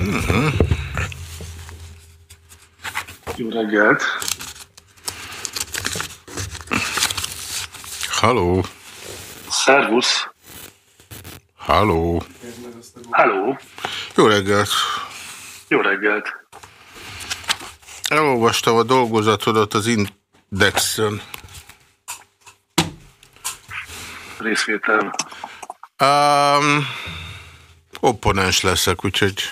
Uh-huh. Jó reggelt! Halló! Szervusz! Halló! Halló! Jó reggelt! Jó reggelt! Elolvastam a dolgozatodat az Indexen. Részvétel. Um, opponens leszek, úgyhogy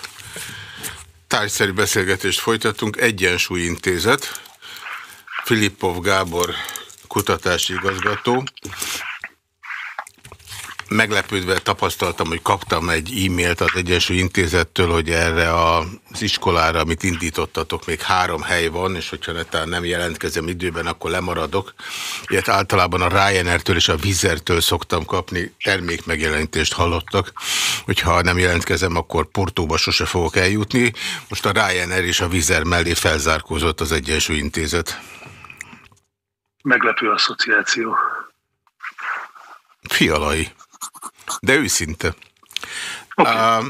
tárgyszerű beszélgetést folytatunk. Egyensúly intézet. Filippov Gábor kutatási igazgató meglepődve tapasztaltam, hogy kaptam egy e-mailt az Egyesült Intézettől, hogy erre az iskolára, amit indítottatok, még három hely van, és hogyha netán nem jelentkezem időben, akkor lemaradok. Ilyet általában a Ryanair-től és a Vizertől szoktam kapni, termékmegjelenítést hallottak, hogyha nem jelentkezem, akkor Portóba sose fogok eljutni. Most a Ryanair és a Vizer mellé felzárkózott az Egyesült Intézet. Meglepő asszociáció. Fialai. De őszinte. Okay. Uh,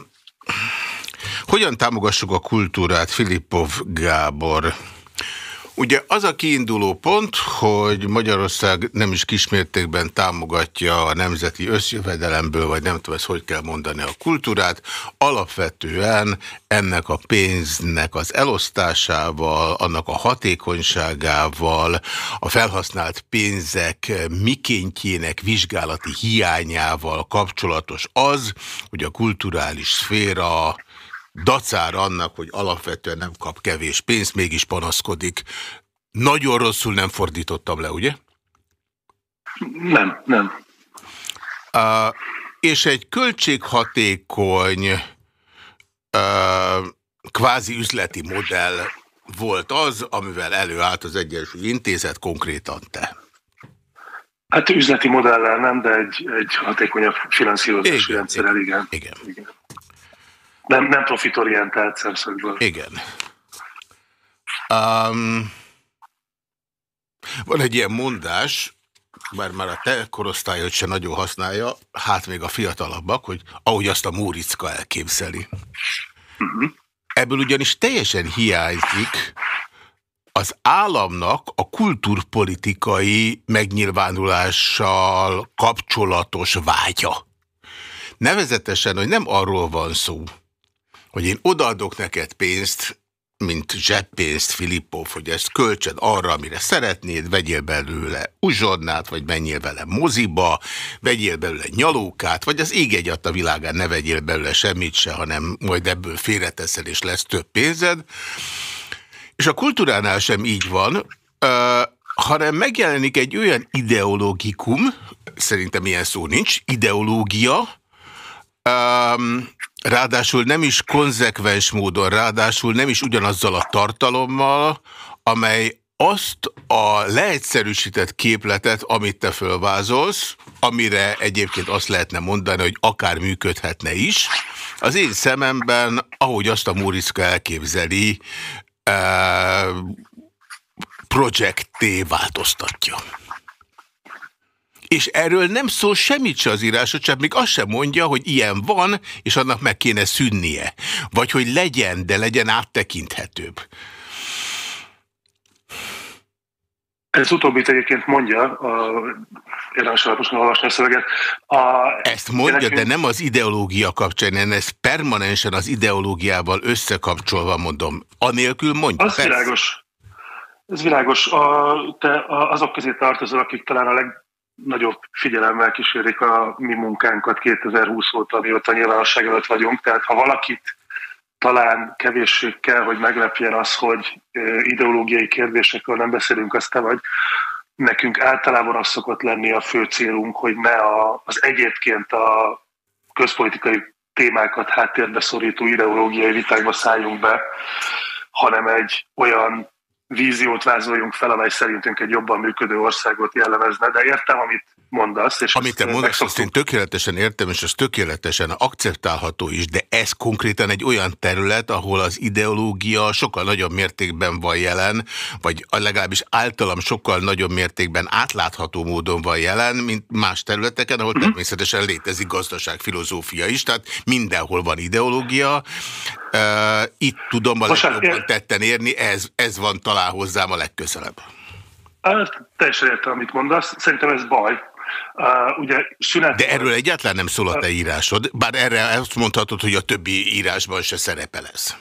hogyan támogassuk a kultúrát, Filippov Gábor? Ugye az a kiinduló pont, hogy Magyarország nem is kismértékben támogatja a nemzeti összjövedelemből, vagy nem tudom ezt hogy kell mondani a kultúrát, alapvetően ennek a pénznek az elosztásával, annak a hatékonyságával, a felhasznált pénzek mikéntjének vizsgálati hiányával kapcsolatos az, hogy a kulturális szféra dacár annak, hogy alapvetően nem kap kevés pénzt, mégis panaszkodik. Nagyon rosszul nem fordítottam le, ugye? Nem, nem. Uh, és egy költséghatékony uh, kvázi üzleti modell volt az, amivel előállt az Egyesült Intézet, konkrétan te. Hát üzleti modellel nem, de egy, egy hatékonyabb finanszírozási igen, rendszerrel, igen. igen. igen. Nem, nem profitorientált szemszögből. Igen. Um, van egy ilyen mondás, bár már a te korosztályod se nagyon használja, hát még a fiatalabbak, hogy ahogy azt a Múricka elképzeli. Uh -huh. Ebből ugyanis teljesen hiányzik az államnak a kulturpolitikai megnyilvánulással kapcsolatos vágya. Nevezetesen, hogy nem arról van szó, hogy én odaadok neked pénzt, mint zseppénzt, Filippov, hogy ezt költsed arra, amire szeretnéd, vegyél belőle uzsonnát, vagy menjél vele moziba, vegyél belőle nyalókát, vagy az ég a világán ne vegyél belőle semmit se, hanem majd ebből félreteszel, és lesz több pénzed. És a kultúránál sem így van, hanem megjelenik egy olyan ideológikum, szerintem ilyen szó nincs, ideológia, um, Ráadásul nem is konzekvens módon, ráadásul nem is ugyanazzal a tartalommal, amely azt a leegyszerűsített képletet, amit te fölvázolsz, amire egyébként azt lehetne mondani, hogy akár működhetne is, az én szememben, ahogy azt a Móriczka elképzeli, eh, projekté változtatja. És erről nem szól semmit se az írásod, csak még azt sem mondja, hogy ilyen van, és annak meg kéne szűnnie. Vagy hogy legyen, de legyen áttekinthetőbb. Ez utóbbit egyébként mondja, a, érdemes alaposan olvasni a szöveget. A, Ezt mondja, nekünk... de nem az ideológia kapcsán, én ezt permanensen az ideológiával összekapcsolva mondom. Anélkül mondja. Az persze. világos. Ez világos. A, te azok közé tartozol, akik talán a leg, nagyobb figyelemmel kísérik a mi munkánkat 2020 óta, mióta nyilvánosság előtt vagyunk. Tehát ha valakit talán kevéssé kell, hogy meglepjen az, hogy ideológiai kérdésekről nem beszélünk, azt te vagy. Nekünk általában az szokott lenni a fő célunk, hogy ne a, az egyébként a közpolitikai témákat háttérbe szorító ideológiai vitákba szálljunk be, hanem egy olyan víziót vázoljunk fel, amely szerintünk egy jobban működő országot jellemezne, de értem, amit mondasz. És Amit te mondasz, azt én tökéletesen értem, és az tökéletesen akceptálható is, de ez konkrétan egy olyan terület, ahol az ideológia sokkal nagyobb mértékben van jelen, vagy legalábbis általam sokkal nagyobb mértékben átlátható módon van jelen, mint más területeken, ahol uh mhm. -huh. természetesen létezik gazdaságfilozófia is, tehát mindenhol van ideológia, Itt tudom a legjobban tetten érni, ez, ez van talán hozzám a legközelebb. Hát, teljesen értem, amit mondasz. Szerintem ez baj. Uh, ugye szünet... De erről egyáltalán nem szól a te írásod, bár erre azt mondhatod, hogy a többi írásban se szerepel ez.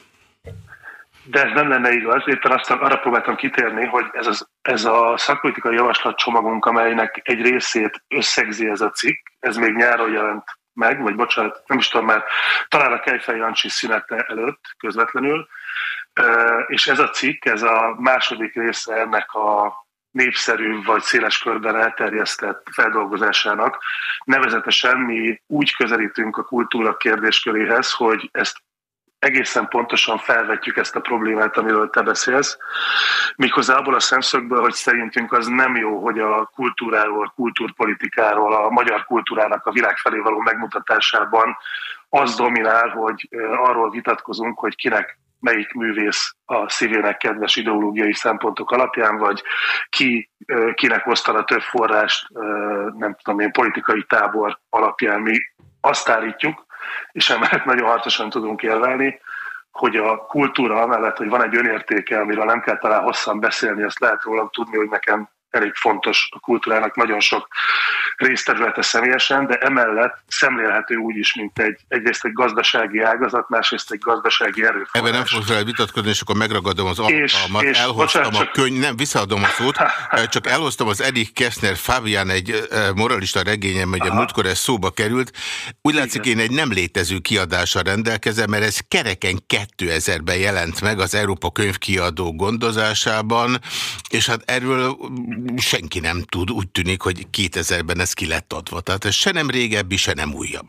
De ez nem lenne igaz, éppen azt arra próbáltam kitérni, hogy ez, az, ez a szakpolitikai javaslatcsomagunk, amelynek egy részét összegzi ez a cikk, ez még nyáron jelent meg, vagy bocsánat, nem is tudom már, talán a Kejfej Jancsi szünete előtt közvetlenül, és ez a cikk, ez a második része ennek a népszerű vagy széles körben elterjesztett feldolgozásának. Nevezetesen mi úgy közelítünk a kultúra kérdésköréhez, hogy ezt egészen pontosan felvetjük ezt a problémát, amiről te beszélsz, méghozzá abból a szemszögből, hogy szerintünk az nem jó, hogy a kultúráról, kultúrpolitikáról, a magyar kultúrának a világ felé való megmutatásában az dominál, hogy arról vitatkozunk, hogy kinek melyik művész a szívének kedves ideológiai szempontok alapján, vagy ki, kinek osztana több forrást, nem tudom én, politikai tábor alapján mi azt állítjuk, és emellett nagyon harcosan tudunk élvelni, hogy a kultúra amellett, hogy van egy önértéke, amiről nem kell talán hosszan beszélni, azt lehet rólam tudni, hogy nekem elég fontos a kultúrának nagyon sok részterülete személyesen, de emellett szemlélhető úgy is, mint egy, egyrészt egy gazdasági ágazat, másrészt egy gazdasági erőforrás. Ebben nem fogsz vele vitatkozni, és akkor megragadom az alkalmat, elhoztam bocsánat, a könyv, nem, visszaadom a szót, csak elhoztam az Erich Kessner Fabian egy moralista regényem, a múltkor ez szóba került. Úgy látszik, én egy nem létező kiadással rendelkezem, mert ez kereken 2000-ben jelent meg az Európa könyvkiadó gondozásában, és hát erről senki nem tud, úgy tűnik, hogy 2000-ben ez ki lett adva. Tehát ez se nem régebbi, se nem újabb.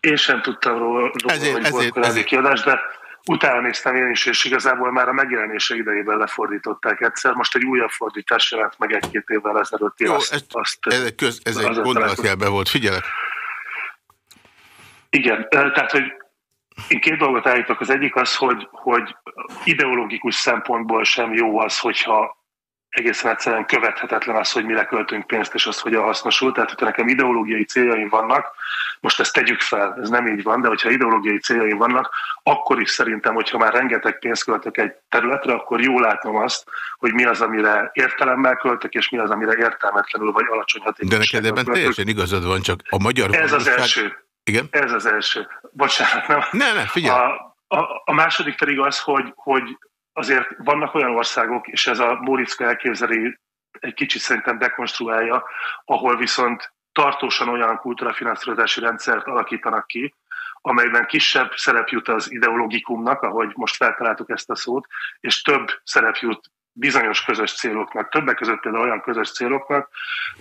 Én sem tudtam róla, róla ezért, hogy ezért, volt ezért. kiadás, de utána néztem én is, és igazából már a megjelenése idejében lefordították egyszer. Most egy újabb fordítás jelent meg egy-két évvel ezelőtt. Jó, azt, ez, azt, ez, köz, ez egy gondolatjelben volt. Figyelek! Igen, tehát, hogy én két dolgot állítok. Az egyik az, hogy, hogy ideológikus szempontból sem jó az, hogyha egészen egyszerűen követhetetlen az, hogy mire költünk pénzt, és az hogyan hasznosul. Tehát, hogyha nekem ideológiai céljaim vannak, most ezt tegyük fel, ez nem így van, de hogyha ideológiai céljaim vannak, akkor is szerintem, hogyha már rengeteg pénzt költök egy területre, akkor jól látom azt, hogy mi az, amire értelemmel költök, és mi az, amire értelmetlenül vagy alacsony hatékonysággal De neked ebben teljesen igazad van, csak a magyar... Ez az első. Igen? Ez az első. Bocsánat, nem? Ne, ne, figyelj. A, a, a második pedig az, hogy, hogy azért vannak olyan országok, és ez a Móriczka elképzeli egy kicsit szerintem dekonstruálja, ahol viszont tartósan olyan kultúrafinanszírozási rendszert alakítanak ki, amelyben kisebb szerep jut az ideológikumnak, ahogy most feltaláltuk ezt a szót, és több szerep jut bizonyos közös céloknak, többek között például olyan közös céloknak,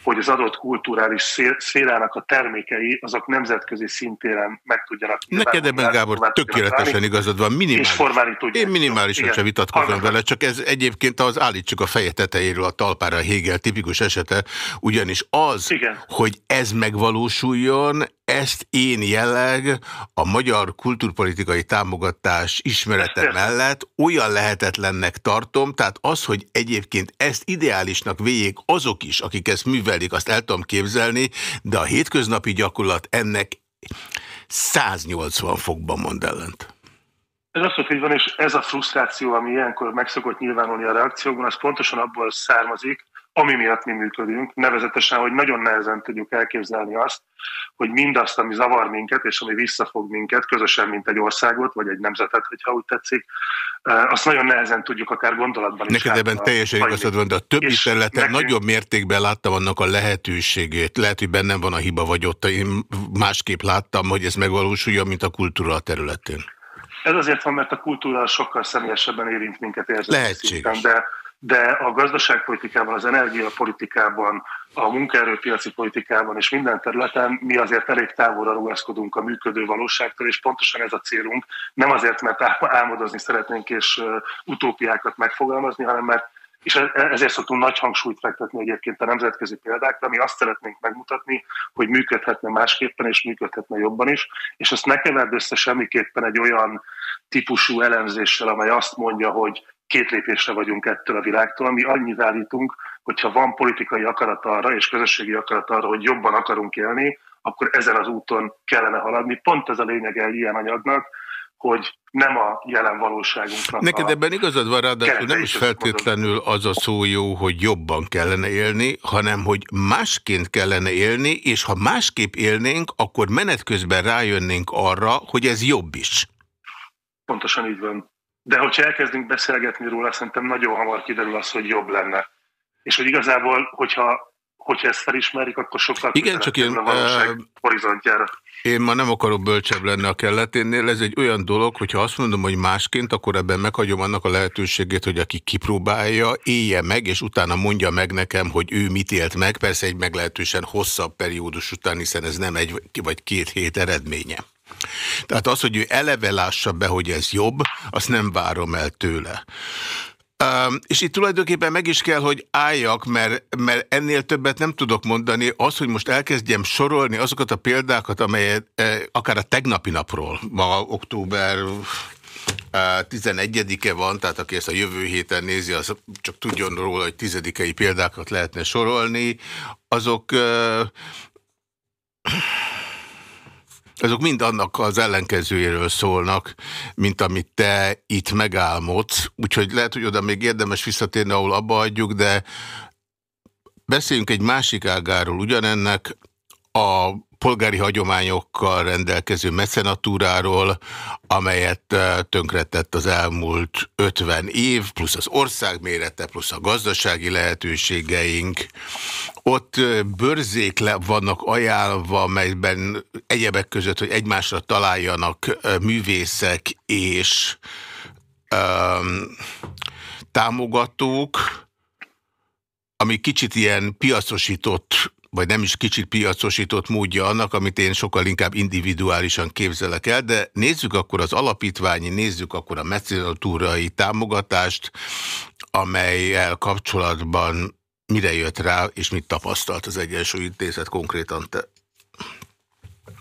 hogy az adott kulturális szférának a termékei azok nemzetközi szintéren meg tudjanak. Neked ebben, Gábor, tökéletesen igazad van. Minimális. És formálni tudják. Én minimálisan sem vitatkozom vele, csak ez egyébként az állítsuk a feje tetejéről a talpára a Hegel tipikus esete, ugyanis az, Igen. hogy ez megvalósuljon, ezt én jelleg a magyar kulturpolitikai támogatás ismerete mellett olyan lehetetlennek tartom, tehát az, hogy egyébként ezt ideálisnak véljék azok is, akik ezt művelik, azt el tudom képzelni, de a hétköznapi gyakorlat ennek 180 fokban mond ellent. Ez az, hogy van, és ez a frusztráció, ami ilyenkor meg szokott nyilvánulni a reakciókban, az pontosan abból származik, ami miatt mi működünk, nevezetesen, hogy nagyon nehezen tudjuk elképzelni azt, hogy mindazt, ami zavar minket, és ami visszafog minket, közösen, mint egy országot, vagy egy nemzetet, hogyha úgy tetszik, azt nagyon nehezen tudjuk akár gondolatban is. Neked ebben teljesen igazad van, de a többi területen nekünk... nagyobb mértékben láttam annak a lehetőségét. Lehet, hogy bennem van a hiba, vagy ott én másképp láttam, hogy ez megvalósuljon, mint a kultúra területén. Ez azért van, mert a kultúra sokkal személyesebben érint minket érzékeny Lehetséges. de de a gazdaságpolitikában, az energiapolitikában, a munkaerőpiaci politikában és minden területen mi azért elég távolra rugaszkodunk a működő valóságtól, és pontosan ez a célunk. Nem azért, mert álmodozni szeretnénk és utópiákat megfogalmazni, hanem mert és e-, ezért szoktunk nagy hangsúlyt fektetni egyébként a nemzetközi példákra, mi azt szeretnénk megmutatni, hogy működhetne másképpen és működhetne jobban is, és ezt ne keverd össze semmiképpen egy olyan típusú elemzéssel, amely azt mondja, hogy két lépésre vagyunk ettől a világtól. Mi annyit állítunk, hogyha van politikai akarat arra, és közösségi akarat arra, hogy jobban akarunk élni, akkor ezen az úton kellene haladni. Pont ez a lényeg egy ilyen anyagnak, hogy nem a jelen valóságunknak. Neked ebben igazad van, ráadásul nem is feltétlenül az a szó jó, hogy jobban kellene élni, hanem hogy másként kellene élni, és ha másképp élnénk, akkor menet közben rájönnénk arra, hogy ez jobb is. Pontosan így van. De hogyha elkezdünk beszélgetni róla, szerintem nagyon hamar kiderül az, hogy jobb lenne. És hogy igazából, hogyha hogyha ezt felismerik, akkor sokkal Igen, csak én, a valóság uh, horizontjára. Én ma nem akarok bölcsebb lenni a kelleténél. Ez egy olyan dolog, hogyha azt mondom, hogy másként, akkor ebben meghagyom annak a lehetőségét, hogy aki kipróbálja, élje meg, és utána mondja meg nekem, hogy ő mit élt meg. Persze egy meglehetősen hosszabb periódus után, hiszen ez nem egy vagy két hét eredménye. Tehát az, hogy ő eleve lássa be, hogy ez jobb, azt nem várom el tőle. Um, és itt tulajdonképpen meg is kell, hogy álljak, mert, mert ennél többet nem tudok mondani. Az, hogy most elkezdjem sorolni azokat a példákat, amelyet eh, akár a tegnapi napról, ma október 11-e van, tehát aki ezt a jövő héten nézi, az csak tudjon róla, hogy tizedikei példákat lehetne sorolni, azok azok mind annak az ellenkezőjéről szólnak, mint amit te itt megálmodsz. Úgyhogy lehet, hogy oda még érdemes visszatérni, ahol abba adjuk, de beszéljünk egy másik ágáról ugyanennek a polgári hagyományokkal rendelkező mecenatúráról, amelyet eh, tönkretett az elmúlt 50 év, plusz az ország mérete, plusz a gazdasági lehetőségeink. Ott eh, bőrzék vannak ajánlva, melyben egyebek között, hogy egymásra találjanak eh, művészek és um, támogatók, ami kicsit ilyen piacosított vagy nem is kicsit piacosított módja annak, amit én sokkal inkább individuálisan képzelek el, de nézzük akkor az alapítványi, nézzük akkor a mecenatúrai támogatást, amelyel kapcsolatban mire jött rá, és mit tapasztalt az Egyensúly Intézet konkrétan te?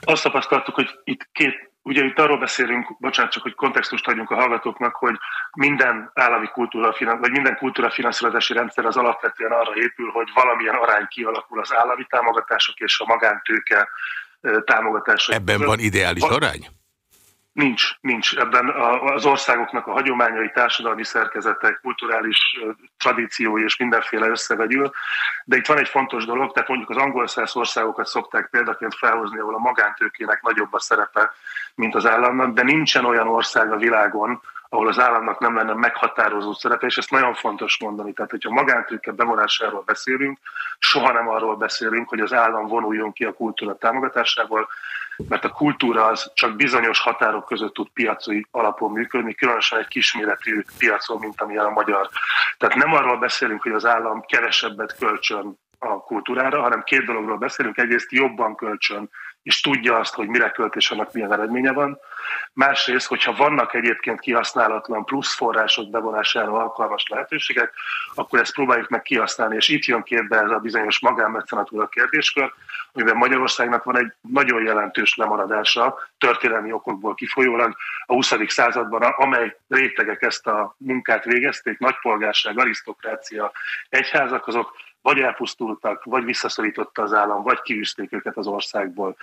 Azt tapasztaltuk, hogy itt két Ugye itt arról beszélünk, bocsánat, csak hogy kontextust adjunk a hallgatóknak, hogy minden állami kultúra, vagy minden kultúra finanszírozási rendszer az alapvetően arra épül, hogy valamilyen arány kialakul az állami támogatások és a magántőke támogatások. Ebben van ideális arány? Nincs, nincs. Ebben az országoknak a hagyományai, társadalmi szerkezetek, kulturális tradíciói és mindenféle összevegyül. De itt van egy fontos dolog, tehát mondjuk az angol száz országokat szokták példaként felhozni, ahol a magántőkének nagyobb a szerepe, mint az államnak, de nincsen olyan ország a világon, ahol az államnak nem lenne meghatározó szerepe, és ezt nagyon fontos mondani. Tehát, hogyha magántőke bevonásáról beszélünk, soha nem arról beszélünk, hogy az állam vonuljon ki a kultúra támogatásából, mert a kultúra az csak bizonyos határok között tud piaci alapon működni, különösen egy kisméretű piacon, mint amilyen a magyar. Tehát nem arról beszélünk, hogy az állam kevesebbet kölcsön a kultúrára, hanem két dologról beszélünk. Egyrészt jobban kölcsön, és tudja azt, hogy mire költ, és annak milyen eredménye van. Másrészt, hogyha vannak egyébként kihasználatlan plusz források bevonására alkalmas lehetőségek, akkor ezt próbáljuk meg kihasználni, és itt jön képbe ez a bizonyos magánmecenatúra kérdéskör, amiben Magyarországnak van egy nagyon jelentős lemaradása történelmi okokból kifolyólag a 20. században, amely rétegek ezt a munkát végezték, nagypolgárság, arisztokrácia, egyházak, azok vagy elpusztultak, vagy visszaszorította az állam, vagy kiűzték őket az országból.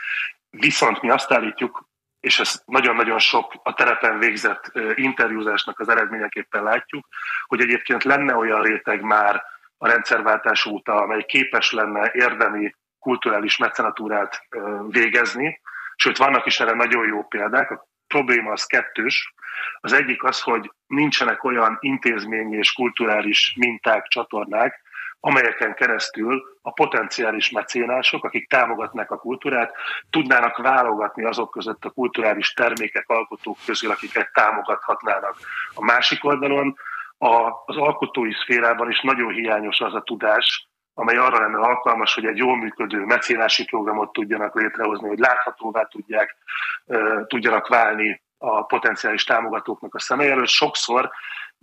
Viszont mi azt állítjuk, és ezt nagyon-nagyon sok a terepen végzett interjúzásnak az eredményeképpen látjuk, hogy egyébként lenne olyan réteg már a rendszerváltás óta, amely képes lenne érdemi kulturális mecenatúrát végezni, sőt vannak is erre nagyon jó példák, a probléma az kettős. Az egyik az, hogy nincsenek olyan intézményi és kulturális minták, csatornák, amelyeken keresztül a potenciális mecénások, akik támogatnak a kultúrát, tudnának válogatni azok között a kulturális termékek, alkotók közül, akiket támogathatnának. A másik oldalon a, az alkotói szférában is nagyon hiányos az a tudás, amely arra lenne alkalmas, hogy egy jól működő mecénási programot tudjanak létrehozni, hogy láthatóvá tudják, tudjanak válni a potenciális támogatóknak a személy előtt. Sokszor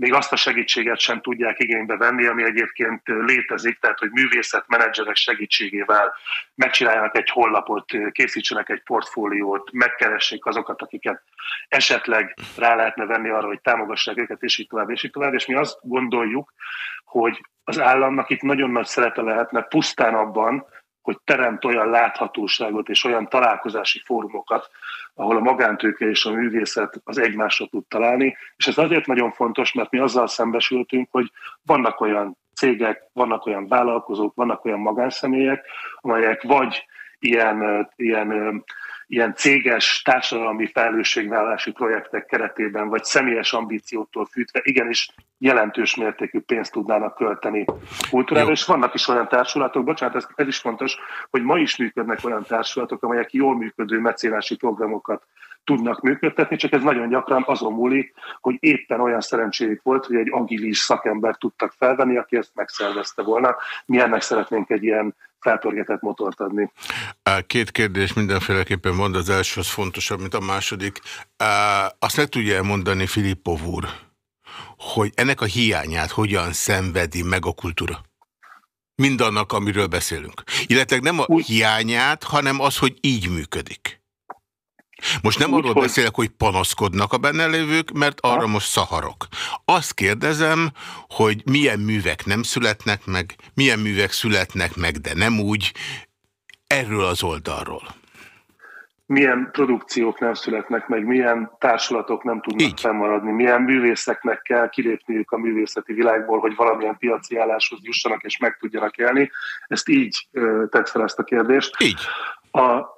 még azt a segítséget sem tudják igénybe venni, ami egyébként létezik, tehát hogy művészetmenedzserek segítségével megcsináljanak egy hollapot, készítsenek egy portfóliót, megkeressék azokat, akiket esetleg rá lehetne venni arra, hogy támogassák őket, és így tovább, és így tovább. És mi azt gondoljuk, hogy az államnak itt nagyon nagy szerepe lehetne pusztán abban, hogy teremt olyan láthatóságot és olyan találkozási fórumokat, ahol a magántőke és a művészet az egymásra tud találni, és ez azért nagyon fontos, mert mi azzal szembesültünk, hogy vannak olyan cégek, vannak olyan vállalkozók, vannak olyan magánszemélyek, amelyek vagy ilyen, ilyen ilyen céges társadalmi felelősségvállalási projektek keretében, vagy személyes ambíciótól fűtve igenis jelentős mértékű pénzt tudnának költeni kultúrára, és vannak is olyan társulatok, bocsánat, ez, ez is fontos, hogy ma is működnek olyan társulatok, amelyek jól működő mecénási programokat tudnak működtetni, csak ez nagyon gyakran azon múlik, hogy éppen olyan szerencséjük volt, hogy egy agilis szakember tudtak felvenni, aki ezt megszervezte volna. Mi ennek szeretnénk egy ilyen felpörgetett motort adni. Két kérdés mindenféleképpen mond, az első az fontosabb, mint a második. Azt ne tudja elmondani Filippov úr, hogy ennek a hiányát hogyan szenvedi meg a kultúra? Mindannak, amiről beszélünk. Illetve nem a hiányát, hanem az, hogy így működik. Most nem arról hogy... beszélek, hogy panaszkodnak a benne lévők, mert arra ha? most szaharok. Azt kérdezem, hogy milyen művek nem születnek meg, milyen művek születnek meg, de nem úgy, erről az oldalról. Milyen produkciók nem születnek meg, milyen társulatok nem tudnak Így. fennmaradni, milyen művészeknek kell kilépniük a művészeti világból, hogy valamilyen piaci álláshoz jussanak és meg tudjanak élni. Ezt így tett fel ezt a kérdést. Így. A,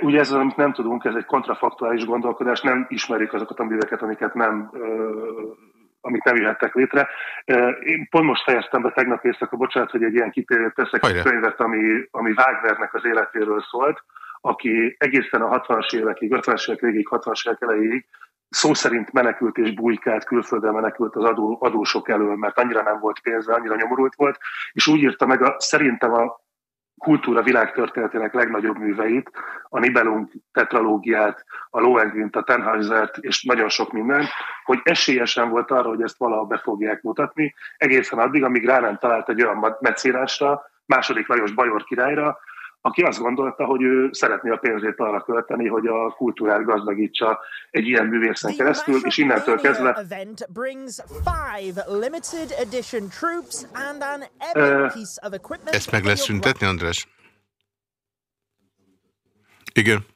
ugye ez az, amit nem tudunk, ez egy kontrafaktuális gondolkodás, nem ismerjük azokat a műveket, amiket nem, amik nem jöhettek létre. Én pont most fejeztem be tegnap éjszaka, bocsánat, hogy egy ilyen kitérőt teszek, egy könyvet, ami, ami Wagnernek az életéről szólt, aki egészen a 60-as évekig, 50-as évek végig, 60-as évek elejéig szó szerint menekült és bujkált, külföldre menekült az adó, adósok elől, mert annyira nem volt pénze, annyira nyomorult volt, és úgy írta meg a, szerintem a kultúra világtörténetének legnagyobb műveit, a Nibelung tetralógiát, a Lohengrin, a Tannhäusert és nagyon sok minden, hogy esélyesen volt arra, hogy ezt valaha be fogják mutatni, egészen addig, amíg rá nem talált egy olyan mecénásra, második Lajos Bajor királyra, aki azt gondolta, hogy ő szeretné a pénzét arra költeni, hogy a kultúrát gazdagítsa egy ilyen művészen keresztül, és innentől kezdve... Ezt meg lesz szüntetni, András? Igen.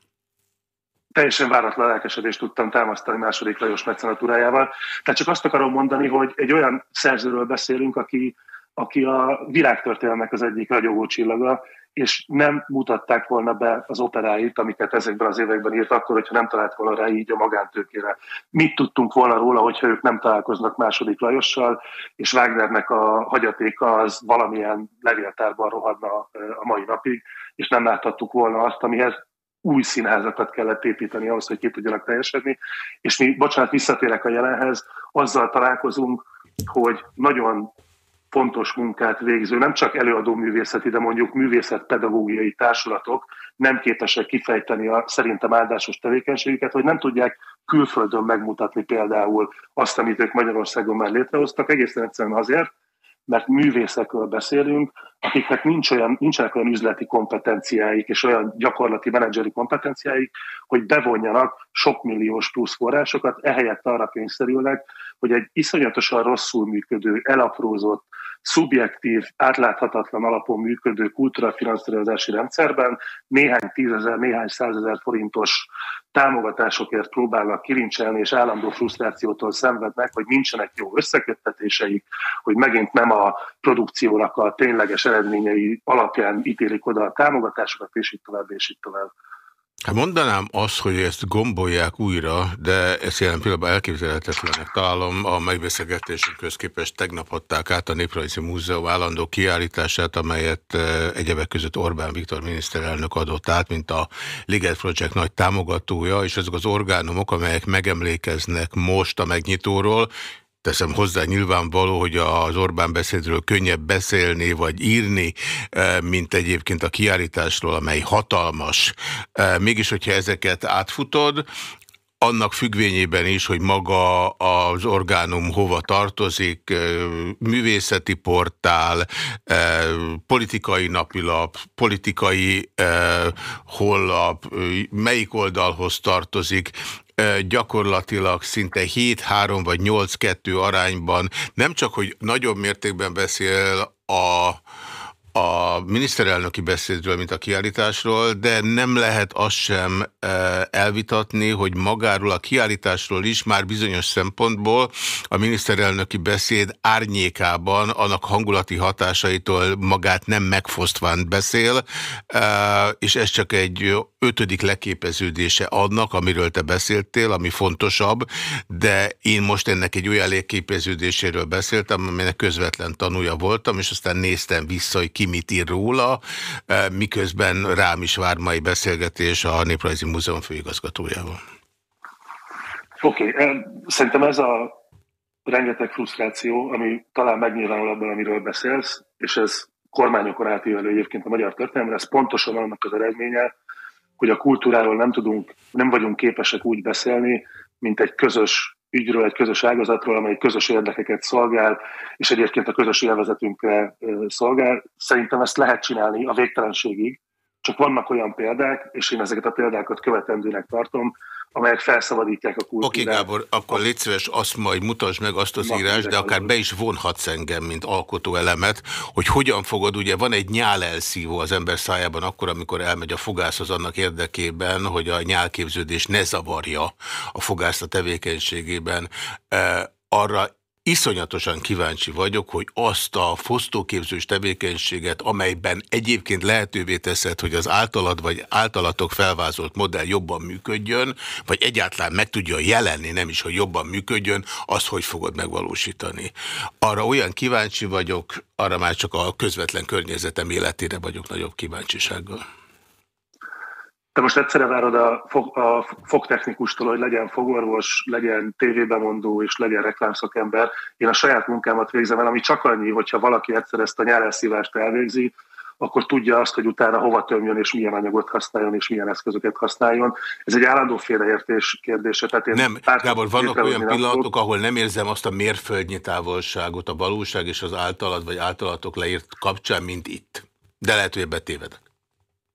Teljesen váratlan lelkesedést tudtam támasztani második Lajos mecenatúrájával. Tehát csak azt akarom mondani, hogy egy olyan szerzőről beszélünk, aki, aki a világtörténelmek az egyik ragyogó csillaga, és nem mutatták volna be az operáit, amiket ezekben az években írt, akkor, hogyha nem talált volna rá így a magántőkére. Mit tudtunk volna róla, hogyha ők nem találkoznak második Lajossal, és Wagnernek a hagyatéka az valamilyen levéltárban rohadna a mai napig, és nem láthattuk volna azt, amihez új színházakat kellett építeni ahhoz, hogy ki tudjanak teljesedni. És mi, bocsánat, visszatérek a jelenhez, azzal találkozunk, hogy nagyon fontos munkát végző, nem csak előadó művészeti, de mondjuk művészetpedagógiai társulatok nem képesek kifejteni a szerintem áldásos tevékenységüket, hogy nem tudják külföldön megmutatni például azt, amit ők Magyarországon már létrehoztak, egészen egyszerűen azért, mert művészekről beszélünk, akiknek nincs olyan, nincsenek olyan üzleti kompetenciáik és olyan gyakorlati menedzseri kompetenciáik, hogy bevonjanak sok milliós plusz forrásokat, ehelyett arra kényszerülnek, hogy egy iszonyatosan rosszul működő, elaprózott, szubjektív, átláthatatlan alapon működő kultúrafinanszírozási rendszerben néhány tízezer, néhány százezer forintos támogatásokért próbálnak kilincselni, és állandó frusztrációtól szenvednek, hogy nincsenek jó összeköttetéseik, hogy megint nem a produkciónak a tényleges eredményei alapján ítélik oda a támogatásokat, és így tovább, és így tovább. Hát mondanám azt, hogy ezt gombolják újra, de ezt jelen pillanatban elképzelhetetlenek találom. A megbeszélgetésünk képest tegnap adták át a Néprajzi Múzeum állandó kiállítását, amelyet eh, egyebek között Orbán Viktor miniszterelnök adott át, mint a Liget Project nagy támogatója, és azok az orgánumok, amelyek megemlékeznek most a megnyitóról, Teszem hozzá nyilvánvaló, hogy az Orbán beszédről könnyebb beszélni vagy írni, eh, mint egyébként a kiállításról, amely hatalmas. Eh, mégis, hogyha ezeket átfutod, annak függvényében is, hogy maga az orgánum hova tartozik, eh, művészeti portál, politikai napilap, politikai hollap, melyik oldalhoz tartozik, gyakorlatilag szinte 7-3 vagy 8-2 arányban nem csak, hogy nagyobb mértékben beszél a a miniszterelnöki beszédről, mint a kiállításról, de nem lehet azt sem elvitatni, hogy magáról a kiállításról is már bizonyos szempontból a miniszterelnöki beszéd árnyékában annak hangulati hatásaitól magát nem megfosztván beszél, és ez csak egy ötödik leképeződése annak, amiről te beszéltél, ami fontosabb, de én most ennek egy olyan leképeződéséről beszéltem, amelynek közvetlen tanúja voltam, és aztán néztem vissza, hogy ki mit ír róla, e, miközben rám is vár mai beszélgetés a Néprajzi Múzeum főigazgatójával. Oké, okay. szerintem ez a rengeteg frusztráció, ami talán megnyilvánul abban, amiről beszélsz, és ez kormányokon átívelő egyébként a magyar történelemre, ez pontosan annak az eredménye, hogy a kultúráról nem tudunk, nem vagyunk képesek úgy beszélni, mint egy közös ügyről, egy közös ágazatról, amely közös érdekeket szolgál, és egyébként a közös élvezetünkre szolgál. Szerintem ezt lehet csinálni a végtelenségig, csak vannak olyan példák, és én ezeket a példákat követendőnek tartom, amelyek felszabadítják a kultúrát. Oké, okay, Gábor, akkor légy szíves, azt majd mutasd meg azt az írás, de akár be is vonhatsz engem, mint alkotó elemet, hogy hogyan fogod, ugye van egy nyálelszívó az ember szájában akkor, amikor elmegy a fogászhoz annak érdekében, hogy a nyálképződés ne zavarja a fogász a tevékenységében. Arra Iszonyatosan kíváncsi vagyok, hogy azt a fosztóképzős tevékenységet, amelyben egyébként lehetővé teszed, hogy az általad vagy általatok felvázolt modell jobban működjön, vagy egyáltalán meg tudja jelenni, nem is, hogy jobban működjön, azt hogy fogod megvalósítani. Arra olyan kíváncsi vagyok, arra már csak a közvetlen környezetem életére vagyok nagyobb kíváncsisággal. Te most egyszerre várod a, fog, a fogtechnikustól, hogy legyen fogorvos, legyen tévébemondó és legyen reklámszakember. Én a saját munkámat végzem el, ami csak annyi, hogyha valaki egyszer ezt a nyárelszívást elvégzi, akkor tudja azt, hogy utána hova tömjön, és milyen anyagot használjon, és milyen eszközöket használjon. Ez egy állandó félreértés kérdése. Tehát én nem, Gábor, vannak olyan pillanatok, ahol nem érzem azt a mérföldnyi távolságot a valóság és az általad vagy általatok leírt kapcsán, mint itt. De lehet, hogy betévedek.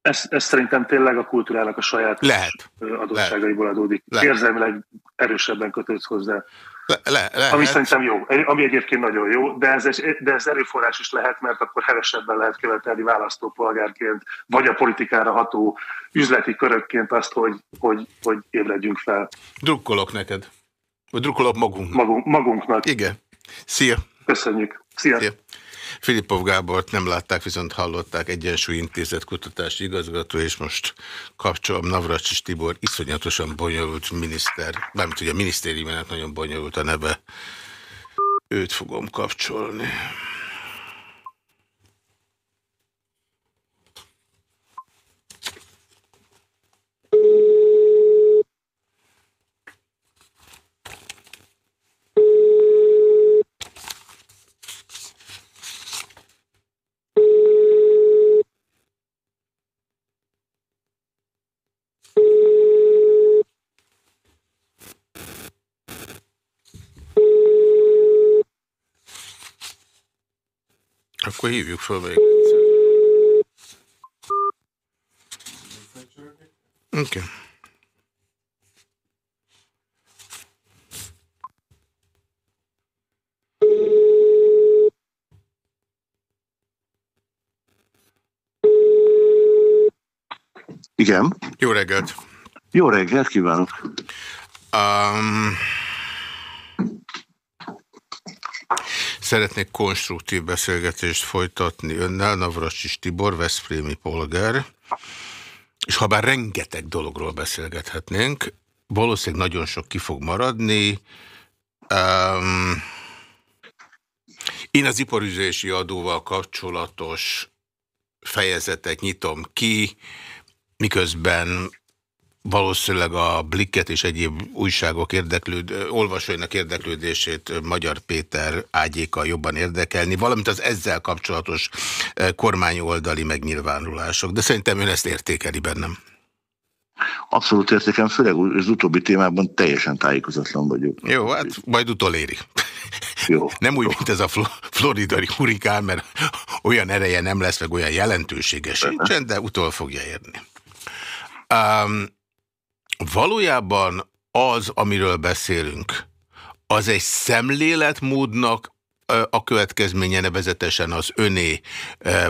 Ez, ez szerintem tényleg a kultúrának a saját lehet. adósságaiból lehet. adódik. Lehet. Érzelmileg erősebben kötődsz hozzá. Le, le, lehet. Ami szerintem jó, ami egyébként nagyon jó, de ez, de ez erőforrás is lehet, mert akkor hevesebben lehet követelni választópolgárként, vagy a politikára ható üzleti körökként azt, hogy, hogy, hogy ébredjünk fel. Drukkolok neked. Vagy drukkolok magunknak. Magunk, magunknak. Igen. Szia. Köszönjük. Szia. Szia. Filipov Gábort nem látták, viszont hallották Intézet kutatási igazgató, és most kapcsolom Navracsis Tibor, iszonyatosan bonyolult miniszter, mármint ugye a minisztériumának nagyon bonyolult a neve. Őt fogom kapcsolni. Akkor hívjuk fel még egyszer. Oké. Okay. Igen. Jó reggelt. Jó reggelt kívánok. Um, Szeretnék konstruktív beszélgetést folytatni önnel, Navracsis Tibor, Veszprémi polgár, és ha bár rengeteg dologról beszélgethetnénk, valószínűleg nagyon sok ki fog maradni. Um, én az iparüzési adóval kapcsolatos fejezetet nyitom ki, miközben valószínűleg a Blikket és egyéb újságok érdeklőd, olvasóinak érdeklődését Magyar Péter ágyékkal jobban érdekelni, valamint az ezzel kapcsolatos kormányoldali megnyilvánulások. De szerintem ön ezt értékeli bennem. Abszolút értékem, főleg az utóbbi témában teljesen tájékozatlan vagyok. Jó, hát majd utoléri. Jó. Nem úgy, mint ez a floridai hurikán, mert olyan ereje nem lesz, meg olyan jelentősége sincsen, de utol fogja érni. Um, Valójában az, amiről beszélünk, az egy szemléletmódnak a következménye nevezetesen az öné,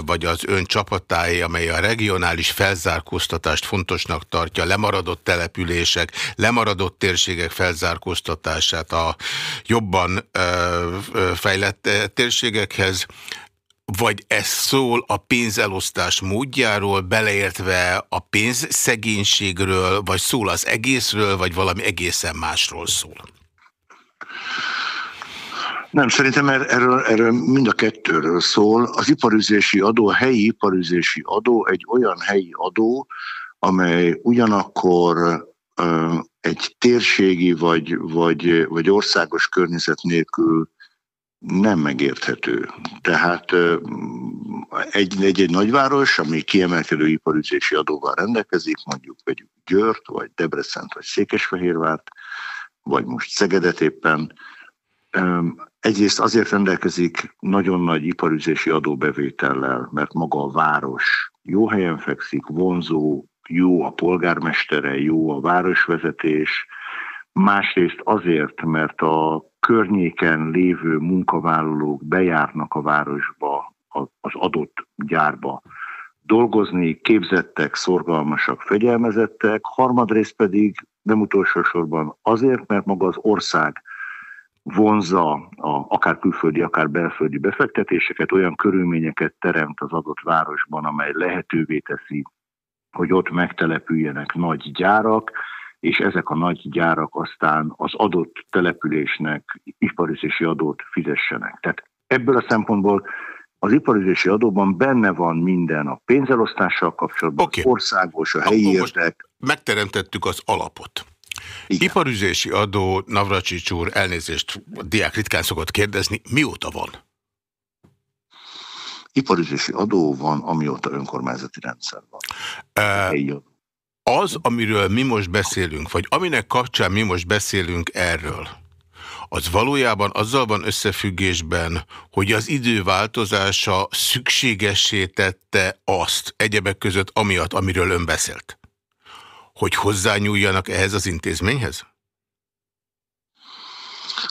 vagy az ön csapatáé, amely a regionális felzárkóztatást fontosnak tartja, lemaradott települések, lemaradott térségek felzárkóztatását a jobban fejlett térségekhez, vagy ez szól a pénzelosztás módjáról, beleértve a pénzszegénységről, vagy szól az egészről, vagy valami egészen másról szól? Nem, szerintem er-, erről, erről mind a kettőről szól. Az iparüzési adó, a helyi iparüzési adó egy olyan helyi adó, amely ugyanakkor egy térségi vagy, vagy, vagy országos környezet nélkül nem megérthető. Tehát egy, egy, egy nagyváros, ami kiemelkedő iparüzési adóval rendelkezik, mondjuk vegyük Győrt, vagy Debrecent, vagy Székesfehérvárt, vagy most Szegedet éppen, egyrészt azért rendelkezik nagyon nagy iparüzési adóbevétellel, mert maga a város jó helyen fekszik, vonzó, jó a polgármestere, jó a városvezetés, másrészt azért, mert a környéken lévő munkavállalók bejárnak a városba, az adott gyárba dolgozni, képzettek, szorgalmasak, fegyelmezettek, harmadrészt pedig nem utolsó sorban azért, mert maga az ország vonza a, akár külföldi, akár belföldi befektetéseket, olyan körülményeket teremt az adott városban, amely lehetővé teszi, hogy ott megtelepüljenek nagy gyárak, és ezek a nagy gyárak aztán az adott településnek iparüzési adót fizessenek. Tehát ebből a szempontból az iparüzési adóban benne van minden a pénzelosztással kapcsolatban, okay. az országos, a helyi érdek. Megteremtettük az alapot. Igen. Iparüzési adó, Navracsics úr, elnézést, a diák ritkán szokott kérdezni, mióta van? Iparüzési adó van, amióta önkormányzati rendszer van. Uh, az, amiről mi most beszélünk, vagy aminek kapcsán mi most beszélünk erről, az valójában azzal van összefüggésben, hogy az idő változása szükségessé tette azt egyebek között amiatt, amiről ön beszélt, hogy hozzányúljanak ehhez az intézményhez?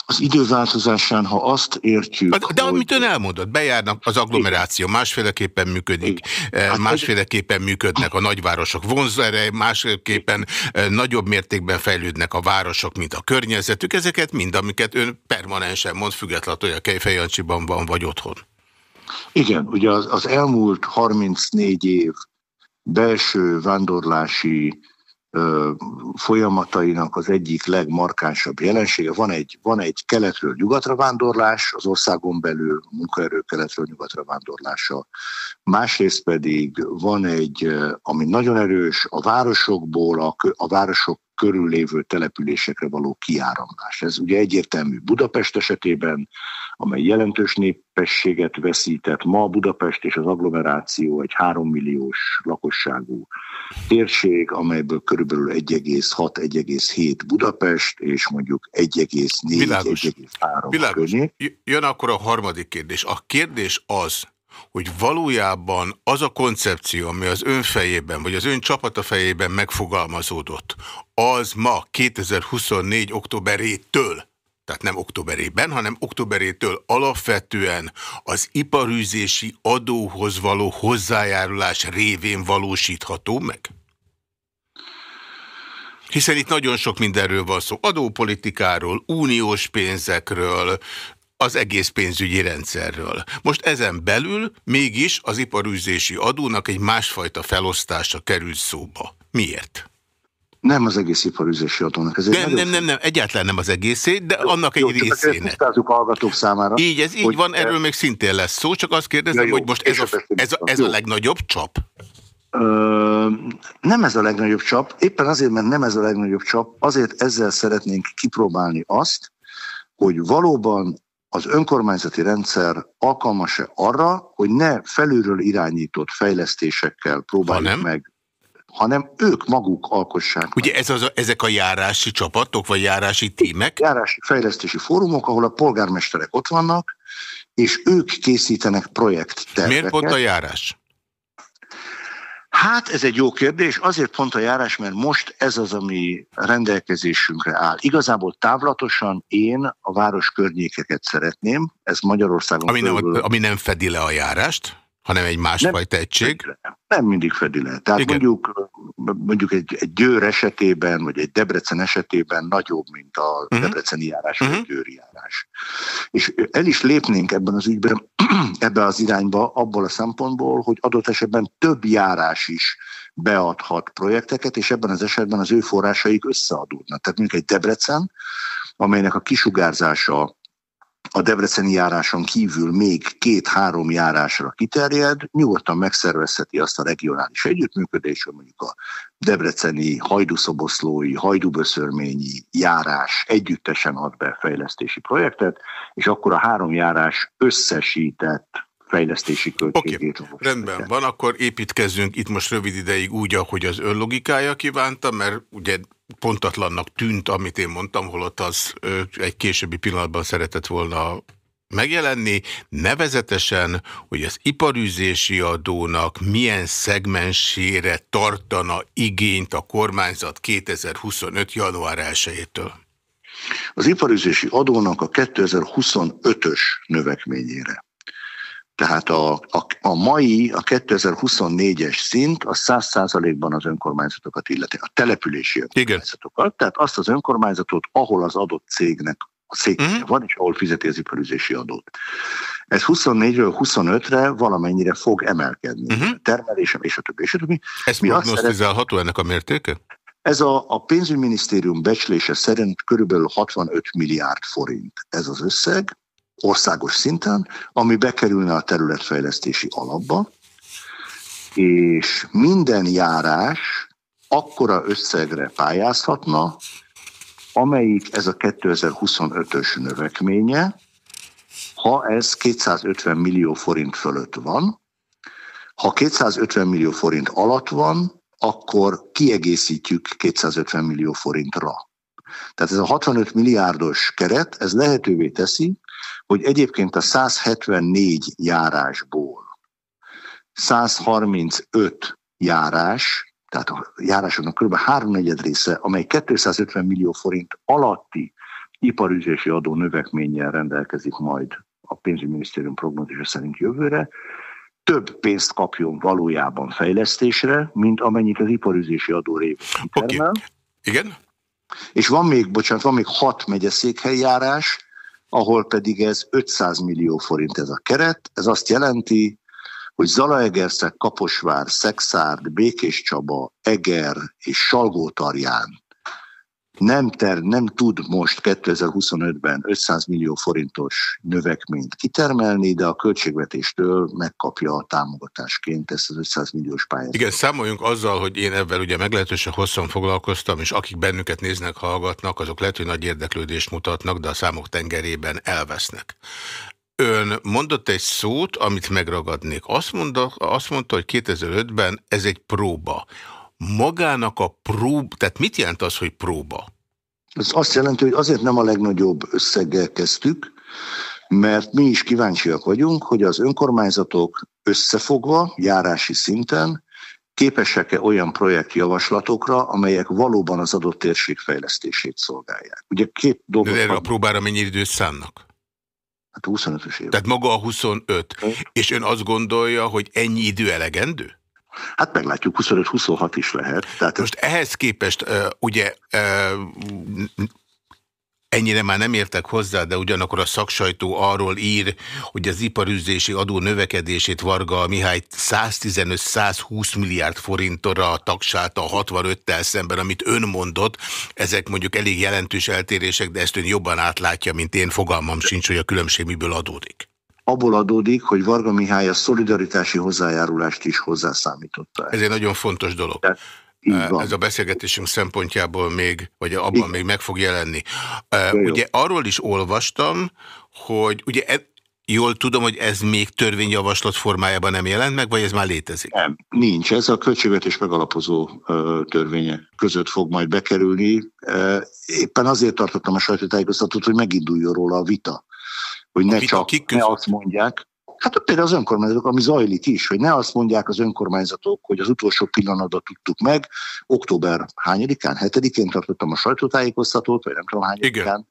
Az időváltozásán, ha azt értjük... De, de hogy... amit ön elmondott, bejárnak az agglomeráció, másféleképpen működik, eh, hát másféleképpen működnek a nagyvárosok vonzere, másféleképpen eh, nagyobb mértékben fejlődnek a városok, mint a környezetük. Ezeket mind, amiket ön permanensen mond, függetlenül, hogy a Kejfejancsiban van, vagy otthon. Igen, ugye az, az elmúlt 34 év belső vándorlási folyamatainak az egyik legmarkánsabb jelensége. Van egy, van egy keletről nyugatra vándorlás, az országon belül munkaerő keletről nyugatra vándorlása. Másrészt pedig van egy, ami nagyon erős, a városokból, a, a városok körül lévő településekre való kiáramlás. Ez ugye egyértelmű Budapest esetében, amely jelentős népességet veszített. Ma Budapest és az agglomeráció egy 3 milliós lakosságú térség, amelyből körülbelül 1,6-1,7 Budapest, és mondjuk 1,4-1,3 környék. Jön akkor a harmadik kérdés. A kérdés az, hogy valójában az a koncepció, ami az ön fejében, vagy az ön csapata fejében megfogalmazódott, az ma 2024. októberétől, tehát nem októberében, hanem októberétől alapvetően az iparűzési adóhoz való hozzájárulás révén valósítható meg? Hiszen itt nagyon sok mindenről van szó. Adópolitikáról, uniós pénzekről, az egész pénzügyi rendszerről. Most ezen belül mégis az iparűzési adónak egy másfajta felosztása került szóba. Miért? Nem az egész iparüzési adónak. Ez nem, nem, nem, nem, egyáltalán nem az egészé, de jó, annak jó, egy részének. Tisztázzuk a hallgatók számára. Így, ez így van, erről még szintén lesz szó, csak azt kérdezem, ja, jó, hogy most ez a, ez, a, ez a legnagyobb csap? Ö, nem ez a legnagyobb csap, éppen azért, mert nem ez a legnagyobb csap, azért ezzel szeretnénk kipróbálni azt, hogy valóban az önkormányzati rendszer alkalmas-e arra, hogy ne felülről irányított fejlesztésekkel próbáljuk hanem? meg hanem ők maguk alkossák. Ugye ez az, ezek a járási csapatok, vagy járási tímek? Járási fejlesztési fórumok, ahol a polgármesterek ott vannak, és ők készítenek projektterveket. Miért pont a járás? Hát ez egy jó kérdés, azért pont a járás, mert most ez az, ami rendelkezésünkre áll. Igazából távlatosan én a város környékeket szeretném, ez Magyarországon... Ami nem, ami nem fedi le a járást? Hanem egy másfajta egység? Nem mindig fedi le. Tehát Igen. mondjuk, mondjuk egy, egy Győr esetében, vagy egy Debrecen esetében nagyobb, mint a uh-huh. debreceni járás, vagy uh-huh. a győri járás. És el is lépnénk ebben az ügyben, ebbe az irányba, abból a szempontból, hogy adott esetben több járás is beadhat projekteket, és ebben az esetben az ő forrásaik összeadódnak. Tehát mondjuk egy Debrecen, amelynek a kisugárzása a Debreceni járáson kívül még két-három járásra kiterjed, nyugodtan megszervezheti azt a regionális együttműködést, hogy mondjuk a Debreceni, Hajdúszoboszlói, Hajdúböszörményi járás együttesen ad be fejlesztési projektet, és akkor a három járás összesített fejlesztési költségét. Okay. Rendben van, akkor építkezzünk itt most rövid ideig úgy, ahogy az ön logikája kívánta, mert ugye pontatlannak tűnt, amit én mondtam, holott az egy későbbi pillanatban szeretett volna megjelenni, nevezetesen, hogy az iparűzési adónak milyen szegmensére tartana igényt a kormányzat 2025. január 1-től? Az iparűzési adónak a 2025-ös növekményére. Tehát a, a, a mai, a 2024-es szint a 100%-ban az önkormányzatokat illeti, a települési önkormányzatokat. Igen. Tehát azt az önkormányzatot, ahol az adott cégnek a uh-huh. Mhm. van, és ahol fizeti az iparüzési adót. Ez 24-ről 25-re valamennyire fog emelkedni. Uh-huh. Termelésem és a többi. És a többi. Ez prognosztizálható ennek a mértéke? Ez a, a pénzügyminisztérium becslése szerint körülbelül 65 milliárd forint ez az összeg, országos szinten, ami bekerülne a területfejlesztési alapba, és minden járás akkora összegre pályázhatna, amelyik ez a 2025-ös növekménye, ha ez 250 millió forint fölött van. Ha 250 millió forint alatt van, akkor kiegészítjük 250 millió forintra. Tehát ez a 65 milliárdos keret, ez lehetővé teszi, hogy egyébként a 174 járásból 135 járás, tehát a járásoknak kb. háromnegyed része, amely 250 millió forint alatti iparüzési adó növekménnyel rendelkezik majd a pénzügyminisztérium prognózisa szerint jövőre, több pénzt kapjon valójában fejlesztésre, mint amennyit az iparüzési adó révén Okay. Igen? És van még, bocsánat, van még hat megyeszékhelyjárás, ahol pedig ez 500 millió forint ez a keret. Ez azt jelenti, hogy Zalaegerszeg, Kaposvár, Szexárd, Békés Csaba, Eger és Salgótarján nem, ter, nem tud most 2025-ben 500 millió forintos növekményt kitermelni, de a költségvetéstől megkapja a támogatásként ezt az 500 milliós pályázatot. Igen, számoljunk azzal, hogy én ebben ugye meglehetősen hosszan foglalkoztam, és akik bennünket néznek, hallgatnak, azok lehet, hogy nagy érdeklődést mutatnak, de a számok tengerében elvesznek. Ön mondott egy szót, amit megragadnék. Azt mondta, azt mondta hogy 2005-ben ez egy próba magának a prób, tehát mit jelent az, hogy próba? Ez azt jelenti, hogy azért nem a legnagyobb összeggel kezdtük, mert mi is kíváncsiak vagyunk, hogy az önkormányzatok összefogva, járási szinten képesek-e olyan projektjavaslatokra, amelyek valóban az adott térség fejlesztését szolgálják. Ugye két dolgot... De erre a próbára mennyi időt szánnak? Hát 25-ös év. Tehát maga a 25. Hm? És ön azt gondolja, hogy ennyi idő elegendő? Hát meglátjuk, 25-26 is lehet. Tehát Most ez... ehhez képest ugye ennyire már nem értek hozzá, de ugyanakkor a szaksajtó arról ír, hogy az iparüzési adó növekedését Varga Mihály 115-120 milliárd forintra tagsálta a 65-tel szemben, amit ön mondott. Ezek mondjuk elég jelentős eltérések, de ezt ön jobban átlátja, mint én. Fogalmam sincs, hogy a különbség miből adódik abból adódik, hogy Varga Mihály a szolidaritási hozzájárulást is hozzászámította. Ez egy nagyon fontos dolog. Tehát, Ez a beszélgetésünk szempontjából még, vagy abban Igen. még meg fog jelenni. De ugye arról is olvastam, hogy ugye e, jól tudom, hogy ez még törvényjavaslat formájában nem jelent meg, vagy ez már létezik? Nem, nincs. Ez a költségvetés megalapozó törvények között fog majd bekerülni. Éppen azért tartottam a sajtótájékoztatót, hogy meginduljon róla a vita hogy ne csak kik ne azt mondják, Hát például az önkormányzatok, ami zajlik is, hogy ne azt mondják az önkormányzatok, hogy az utolsó pillanatban tudtuk meg, október hányadikán, hetedikén tartottam a sajtótájékoztatót, vagy nem tudom hányadikán.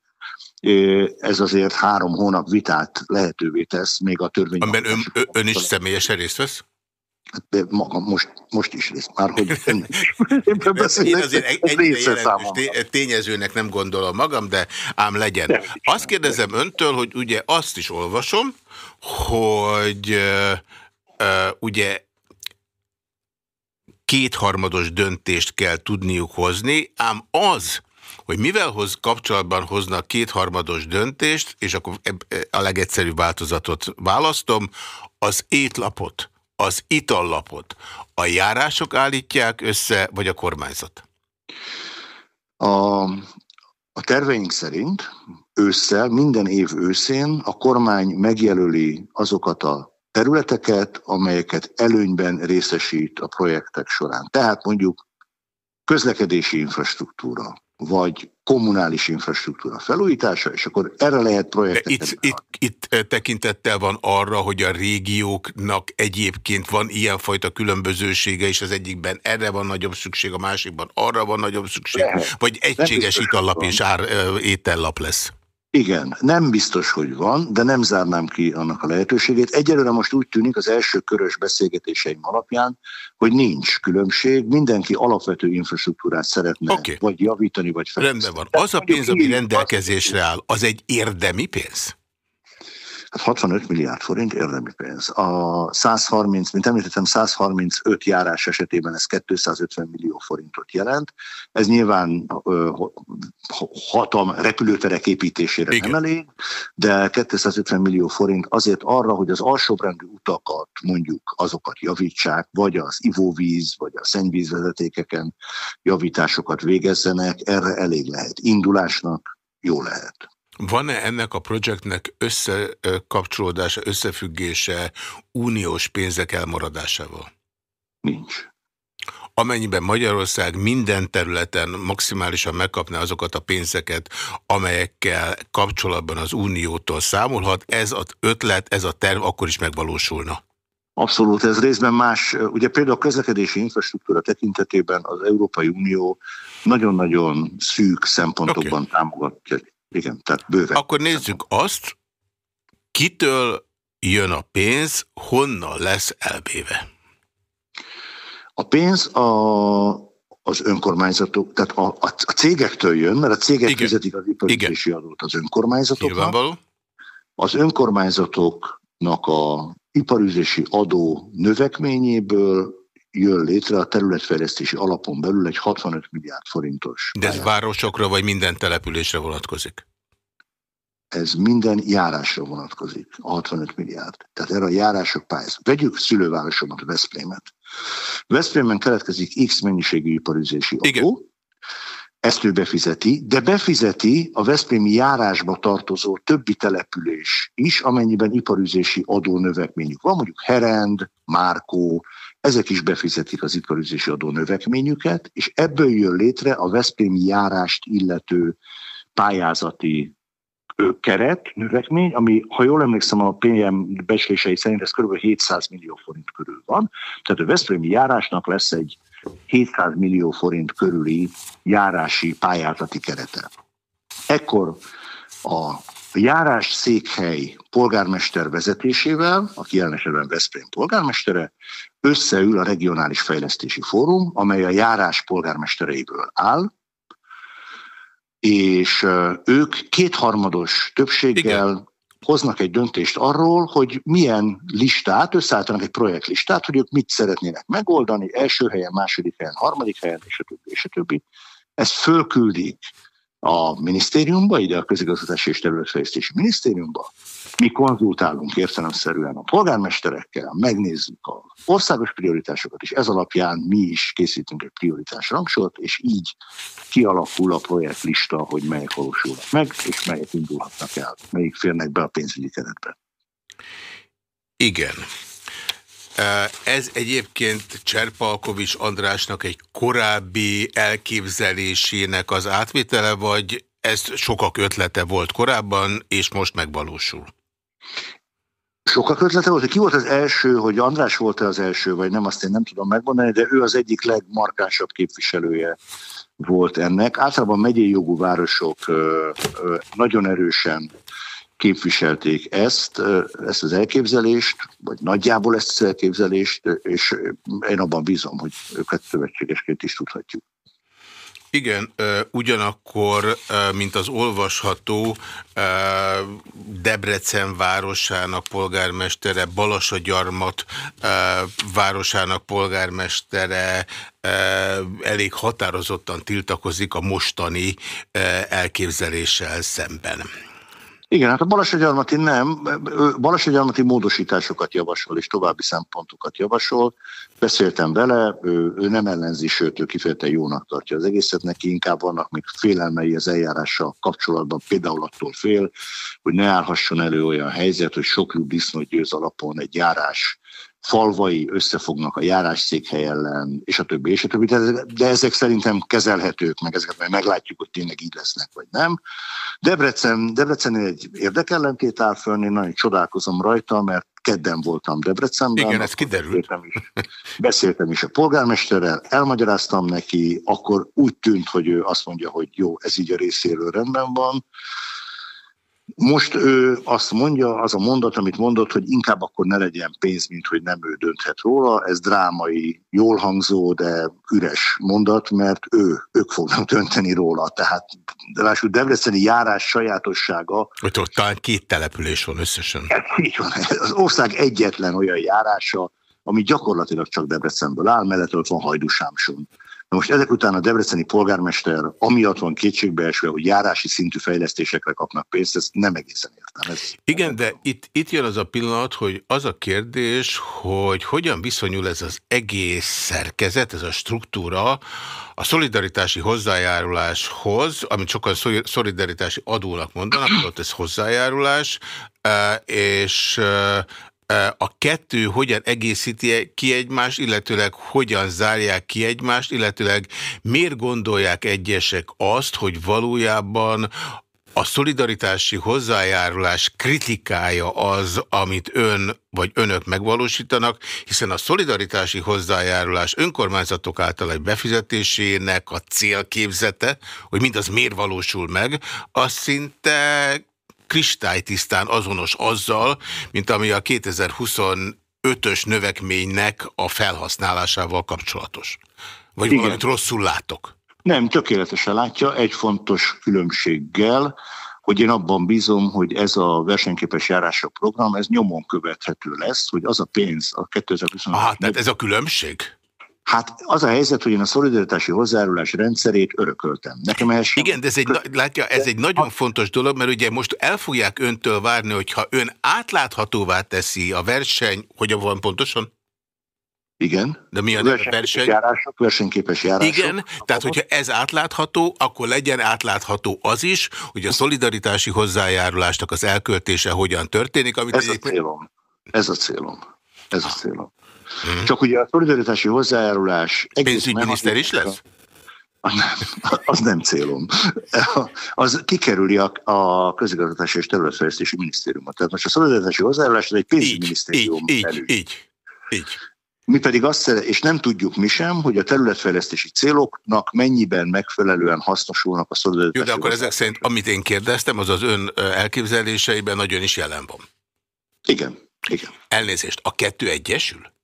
Ez azért három hónap vitát lehetővé tesz, még a törvény. Amiben ön, ön is személyesen részt vesz? Hát maga most, most is részt, már hogy ön Én azért egy tényezőnek nem gondolom magam, de ám legyen. Nem, Azt kérdezem öntől, hogy ugye azt is olvasom, hogy uh, ugye kétharmados döntést kell tudniuk hozni, ám az, hogy mivel hoz kapcsolatban hoznak kétharmados döntést, és akkor a legegyszerűbb változatot választom, az étlapot az itallapot a járások állítják össze, vagy a kormányzat? A, a terveink szerint ősszel, minden év őszén a kormány megjelöli azokat a területeket, amelyeket előnyben részesít a projektek során. Tehát mondjuk közlekedési infrastruktúra, vagy kommunális infrastruktúra felújítása, és akkor erre lehet projekteket. Itt, itt, itt eh, tekintettel van arra, hogy a régióknak egyébként van ilyenfajta különbözősége, és az egyikben erre van nagyobb szükség, a másikban arra van nagyobb szükség, lehet. vagy egységes itallap és ár, eh, étellap lesz? Igen, nem biztos, hogy van, de nem zárnám ki annak a lehetőségét. Egyelőre most úgy tűnik az első körös beszélgetéseim alapján, hogy nincs különbség, mindenki alapvető infrastruktúrát szeretne okay. vagy javítani, vagy fejleszteni. Rendben van. Az a pénz, ami rendelkezésre áll, az egy érdemi pénz? Hát 65 milliárd forint érdemi pénz. A 130, mint említettem, 135 járás esetében ez 250 millió forintot jelent. Ez nyilván hatam repülőterek építésére Igen. nem elég, de 250 millió forint azért arra, hogy az alsóbrendű utakat mondjuk azokat javítsák, vagy az ivóvíz, vagy a szennyvízvezetékeken javításokat végezzenek, erre elég lehet. Indulásnak jó lehet. Van-e ennek a projektnek összekapcsolódása, összefüggése uniós pénzek elmaradásával? Nincs. Amennyiben Magyarország minden területen maximálisan megkapná azokat a pénzeket, amelyekkel kapcsolatban az uniótól számolhat, ez az ötlet, ez a terv akkor is megvalósulna? Abszolút, ez részben más. Ugye például a közlekedési infrastruktúra tekintetében az Európai Unió nagyon-nagyon szűk szempontokban okay. támogatja igen, tehát bőven. Akkor nézzük azt, kitől jön a pénz, honnan lesz elvéve? A pénz a, az önkormányzatok, tehát a, a, a cégektől jön, mert a cégek Igen. fizetik az iparüzési adót az önkormányzatoknak. Nyilvánvaló. Az önkormányzatoknak a iparüzési adó növekményéből jön létre a területfejlesztési alapon belül egy 65 milliárd forintos. De ez városokra vagy minden településre vonatkozik? Ez minden járásra vonatkozik, a 65 milliárd. Tehát erre a járások pályáz. Vegyük szülővárosomat, Veszprémet. Veszprémen keletkezik X mennyiségű iparüzési adó, Igen. ezt ő befizeti, de befizeti a Veszprémi járásba tartozó többi település is, amennyiben iparüzési adó növekményük van, mondjuk Herend, Márkó, ezek is befizetik az iparüzési adó növekményüket, és ebből jön létre a Veszprémi járást illető pályázati keret, növekmény, ami, ha jól emlékszem, a PM becslései szerint ez kb. 700 millió forint körül van. Tehát a Veszprémi járásnak lesz egy 700 millió forint körüli járási pályázati kerete. Ekkor a járás székhely polgármester vezetésével, aki jelen esetben Veszprém polgármestere, összeül a regionális fejlesztési fórum, amely a járás polgármestereiből áll, és ők kétharmados többséggel Igen. hoznak egy döntést arról, hogy milyen listát, összeállítanak egy projektlistát, hogy ők mit szeretnének megoldani, első helyen, második helyen, harmadik helyen, és a többi, és a többi. Ezt fölküldik a minisztériumba, ide a közigazgatási és területfejlesztési minisztériumba, mi konzultálunk értelemszerűen a polgármesterekkel, megnézzük a országos prioritásokat, és ez alapján mi is készítünk egy prioritás rangsort, és így kialakul a projektlista, hogy melyek valósulnak meg, és melyek indulhatnak el, melyik férnek be a pénzügyi keretbe. Igen. Ez egyébként Cserpalkovics Andrásnak egy korábbi elképzelésének az átvétele, vagy ez sokak ötlete volt korábban, és most megvalósul? Sokak ötlete volt, hogy ki volt az első, hogy András volt-e az első, vagy nem, azt én nem tudom megmondani, de ő az egyik legmarkánsabb képviselője volt ennek. Általában megyei jogú városok nagyon erősen képviselték ezt, ezt az elképzelést, vagy nagyjából ezt az elképzelést, és én abban bízom, hogy őket szövetségesként is tudhatjuk. Igen, ugyanakkor, mint az olvasható, Debrecen városának polgármestere, Balasagyarmat városának polgármestere elég határozottan tiltakozik a mostani elképzeléssel szemben. Igen, hát a Balasagyarmati nem, Balasagyarmati módosításokat javasol, és további szempontokat javasol. Beszéltem vele, ő, ő nem ellenzi, sőt, ő kifejezetten jónak tartja az egészet, neki inkább vannak még félelmei az eljárással kapcsolatban, például attól fél, hogy ne állhasson elő olyan helyzet, hogy sok disznót győz alapon egy járás falvai összefognak a járásszékhely ellen, és a többi, és a többi, de, de ezek szerintem kezelhetők, meg ezeket majd meglátjuk, hogy tényleg így lesznek, vagy nem. Debrecen, Debrecen egy érdekellentét áll föl, én nagyon csodálkozom rajta, mert kedden voltam Debrecenben. Igen, ez kiderült. Beszéltem is, beszéltem is a polgármesterrel, elmagyaráztam neki, akkor úgy tűnt, hogy ő azt mondja, hogy jó, ez így a részéről rendben van. Most ő azt mondja, az a mondat, amit mondott, hogy inkább akkor ne legyen pénz, mint hogy nem ő dönthet róla. Ez drámai, jól hangzó, de üres mondat, mert ő, ők fognak dönteni róla. Tehát lássuk, Debreceni járás sajátossága. Hogy talán két település van összesen. Ez így van. Az ország egyetlen olyan járása, ami gyakorlatilag csak Debrecenből áll, mellett ott van Hajdúsámson. Na most ezek után a debreceni polgármester amiatt van kétségbeesve, hogy járási szintű fejlesztésekre kapnak pénzt, ezt nem egészen értem. Ez Igen, de itt, itt jön az a pillanat, hogy az a kérdés, hogy hogyan viszonyul ez az egész szerkezet, ez a struktúra a szolidaritási hozzájáruláshoz, amit sokan szolidaritási adónak mondanak, ott ez hozzájárulás, eh, és eh, a kettő hogyan egészíti ki egymást, illetőleg hogyan zárják ki egymást, illetőleg miért gondolják egyesek azt, hogy valójában a szolidaritási hozzájárulás kritikája az, amit ön vagy önök megvalósítanak, hiszen a szolidaritási hozzájárulás önkormányzatok által egy befizetésének a célképzete, hogy mindaz miért valósul meg, az szinte kristálytisztán azonos azzal, mint ami a 2025-ös növekménynek a felhasználásával kapcsolatos. Vagy Igen. valamit rosszul látok? Nem, tökéletesen látja, egy fontos különbséggel, hogy én abban bízom, hogy ez a versenyképes járások program, ez nyomon követhető lesz, hogy az a pénz a 2025 Ah, tehát ez a különbség? Hát az a helyzet, hogy én a szolidaritási hozzájárulás rendszerét örököltem. Nekem ehhez Igen, de ez egy, látja, ez egy nagyon fontos dolog, mert ugye most el fogják öntől várni, hogyha ön átláthatóvá teszi a verseny, hogy van pontosan? Igen. De mi a verseny? verseny? Járások, versenyképes járások. Igen, tehát hogyha ez átlátható, akkor legyen átlátható az is, hogy a szolidaritási hozzájárulásnak az elköltése hogyan történik. Amit ez a célom. Ez a célom. Ez a célom. Hmm. Csak ugye a szolidaritási hozzájárulás... Pénzügyminiszter is lesz? Nem, az nem célom. Az kikerüli a, a közigazgatási és területfejlesztési minisztériumot. Tehát most a szolidaritási hozzájárulás egy pénzügyminisztérium így, így, így, így, így. Mi pedig azt és nem tudjuk mi sem, hogy a területfejlesztési céloknak mennyiben megfelelően hasznosulnak a szolidaritási Jó, de akkor ezek szerint, amit én kérdeztem, az az ön elképzeléseiben nagyon is jelen van. Igen, igen. Elnézést, a kettő egyesül?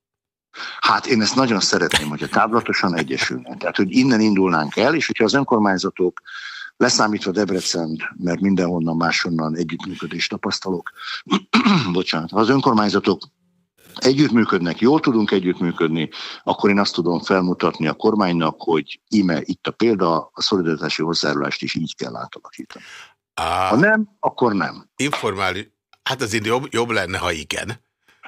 Hát én ezt nagyon szeretném, hogy a táblatosan egyesülnek. Tehát, hogy innen indulnánk el, és hogyha az önkormányzatok leszámítva Debrecen, mert mindenhonnan máshonnan együttműködést tapasztalok, bocsánat, ha az önkormányzatok együttműködnek, jól tudunk együttműködni, akkor én azt tudom felmutatni a kormánynak, hogy ime itt a példa, a szolidaritási hozzájárulást is így kell átalakítani. Ha nem, akkor nem. Informális, hát azért jobb, jobb lenne, ha igen.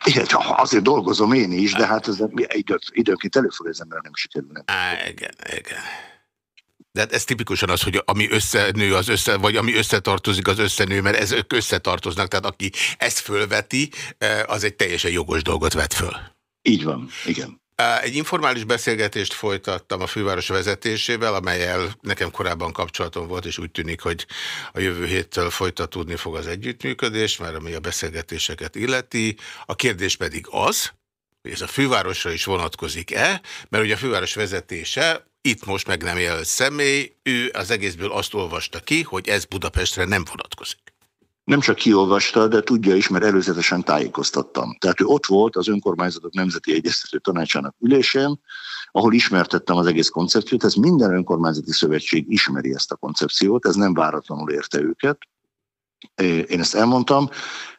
Igen, azért dolgozom én is, de hát ez idő, időnként előfordul, az ember nem sikerülne. Á, igen, igen. De hát ez tipikusan az, hogy ami összenő, az össze, vagy ami összetartozik, az összenő, mert ez összetartoznak, tehát aki ezt fölveti, az egy teljesen jogos dolgot vet föl. Így van, igen. Egy informális beszélgetést folytattam a főváros vezetésével, amelyel nekem korábban kapcsolatom volt, és úgy tűnik, hogy a jövő héttől folytatódni fog az együttműködés, mert ami a beszélgetéseket illeti. A kérdés pedig az, hogy ez a fővárosra is vonatkozik-e, mert ugye a főváros vezetése itt most meg nem jelölt személy, ő az egészből azt olvasta ki, hogy ez Budapestre nem vonatkozik. Nem csak kiolvasta, de tudja is, mert előzetesen tájékoztattam. Tehát ő ott volt az önkormányzatok nemzeti egyeztető tanácsának ülésén, ahol ismertettem az egész koncepciót. Ez minden önkormányzati szövetség ismeri ezt a koncepciót, ez nem váratlanul érte őket. Én ezt elmondtam,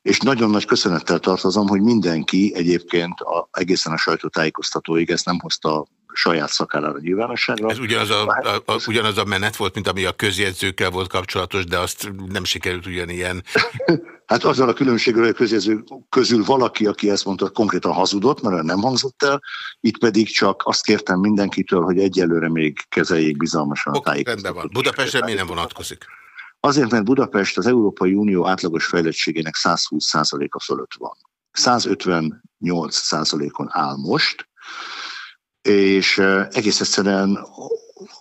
és nagyon nagy köszönettel tartozom, hogy mindenki egyébként a, egészen a sajtótájékoztatóig ezt nem hozta saját szakállára nyilvánosságra. Ez ugyanaz a, a, a, ugyanaz a menet volt, mint ami a közjegyzőkkel volt kapcsolatos, de azt nem sikerült ugyanilyen. hát azzal a különbségről, hogy a közjegyzők közül valaki, aki ezt mondta, konkrétan hazudott, mert nem hangzott el, itt pedig csak azt kértem mindenkitől, hogy egyelőre még kezeljék bizalmasan a tájékoztatót. Rendben van. Budapestre mi nem vonatkozik? Azért, mert Budapest az Európai Unió átlagos fejlettségének 120%-a fölött van. 158%-on áll most, és egész egyszerűen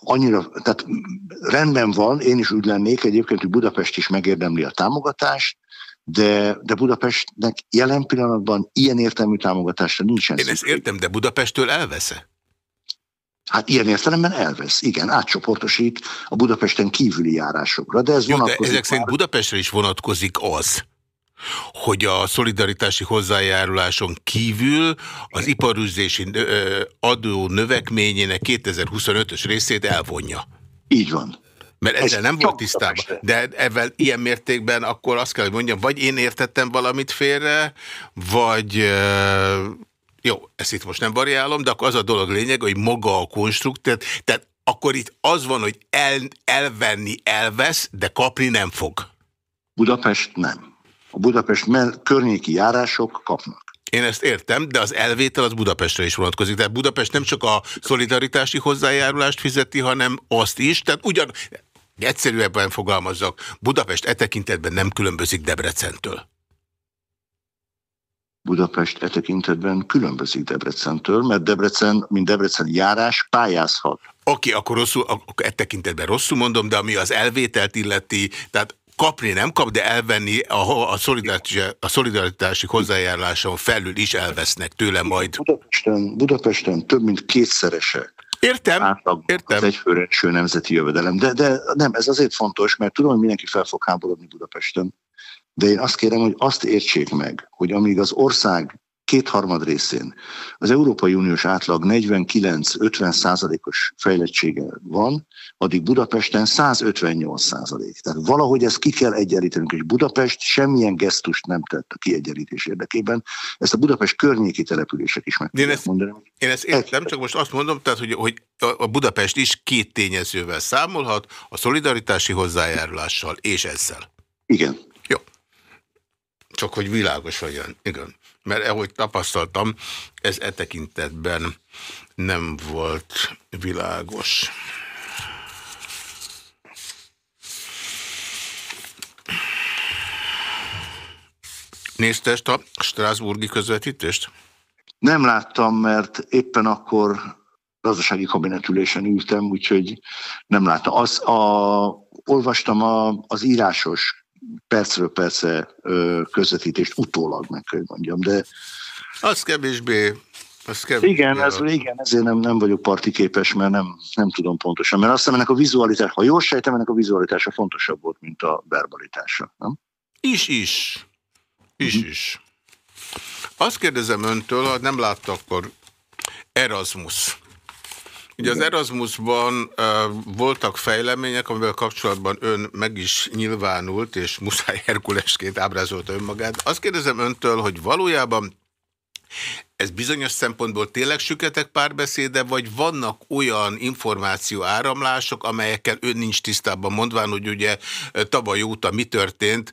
annyira, tehát rendben van, én is úgy lennék egyébként, hogy Budapest is megérdemli a támogatást, de, de Budapestnek jelen pillanatban ilyen értelmű támogatásra nincsen. Én ezt értem, de Budapesttől elvesz-e? Hát ilyen értelemben elvesz, igen, átcsoportosít a Budapesten kívüli járásokra, de ez Jó, de ezek szerint Budapestre is vonatkozik az, hogy a szolidaritási hozzájáruláson kívül az iparüzési adó növekményének 2025-ös részét elvonja. Így van. Mert ezzel nem volt tisztában. De ebben ilyen mértékben akkor azt kell, hogy mondjam, vagy én értettem valamit félre, vagy jó, ezt itt most nem variálom, de akkor az a dolog lényeg, hogy maga a konstruktor, tehát akkor itt az van, hogy el, elvenni elvesz, de kapni nem fog. Budapest nem. A Budapest környéki járások kapnak. Én ezt értem, de az elvétel az Budapestre is vonatkozik. Tehát Budapest nem csak a szolidaritási hozzájárulást fizeti, hanem azt is. Tehát ugyan, egyszerűbben fogalmazzak, Budapest e tekintetben nem különbözik Debrecentől. Budapest e tekintetben különbözik Debrecentől, mert Debrecen, mint Debrecen járás pályázhat. Oké, okay, akkor rosszul, akkor e tekintetben rosszul mondom, de ami az elvételt illeti, tehát kapni nem kap, de elvenni a, a, szolidaritási, a szolidaritási hozzájáruláson felül is elvesznek tőle majd. Budapesten, Budapesten több mint kétszerese Értem, átlag értem. az egyfőre nemzeti jövedelem. De, de nem, ez azért fontos, mert tudom, hogy mindenki fel fog háborodni Budapesten. De én azt kérem, hogy azt értsék meg, hogy amíg az ország kétharmad részén az Európai Uniós átlag 49-50 százalékos fejlettsége van, addig Budapesten 158 százalék. Tehát valahogy ezt ki kell egyenlítenünk, és Budapest semmilyen gesztust nem tett a kiegyenlítés érdekében. Ezt a Budapest környéki települések is meg én ezt, mondani. Én ezt értem, csak most azt mondom, tehát, hogy, hogy a Budapest is két tényezővel számolhat, a szolidaritási hozzájárulással és ezzel. Igen. Jó. Csak hogy világos legyen. Igen mert ahogy tapasztaltam, ez e tekintetben nem volt világos. Nézte ezt a Strasburgi közvetítést? Nem láttam, mert éppen akkor gazdasági kabinetülésen ültem, úgyhogy nem láttam. Az, a, olvastam a, az írásos percről perce közvetítést utólag meg kell mondjam, de... Az kevésbé az kevésbé igen, ez, igen, ezért nem, nem vagyok partiképes, mert nem, nem tudom pontosan. Mert azt hiszem, ennek a vizualitás, ha jól sejtem, ennek a vizualitása fontosabb volt, mint a verbalitása, nem? Is, is. Is, uh-huh. is. Azt kérdezem öntől, ha nem látta, akkor Erasmus. Ugye az Erasmusban uh, voltak fejlemények, amivel kapcsolatban ön meg is nyilvánult, és muszáj Herkulesként ábrázolta önmagát. Azt kérdezem öntől, hogy valójában ez bizonyos szempontból tényleg süketek párbeszéde, vagy vannak olyan információ áramlások, amelyekkel ön nincs tisztában mondván, hogy ugye tavaly óta mi történt,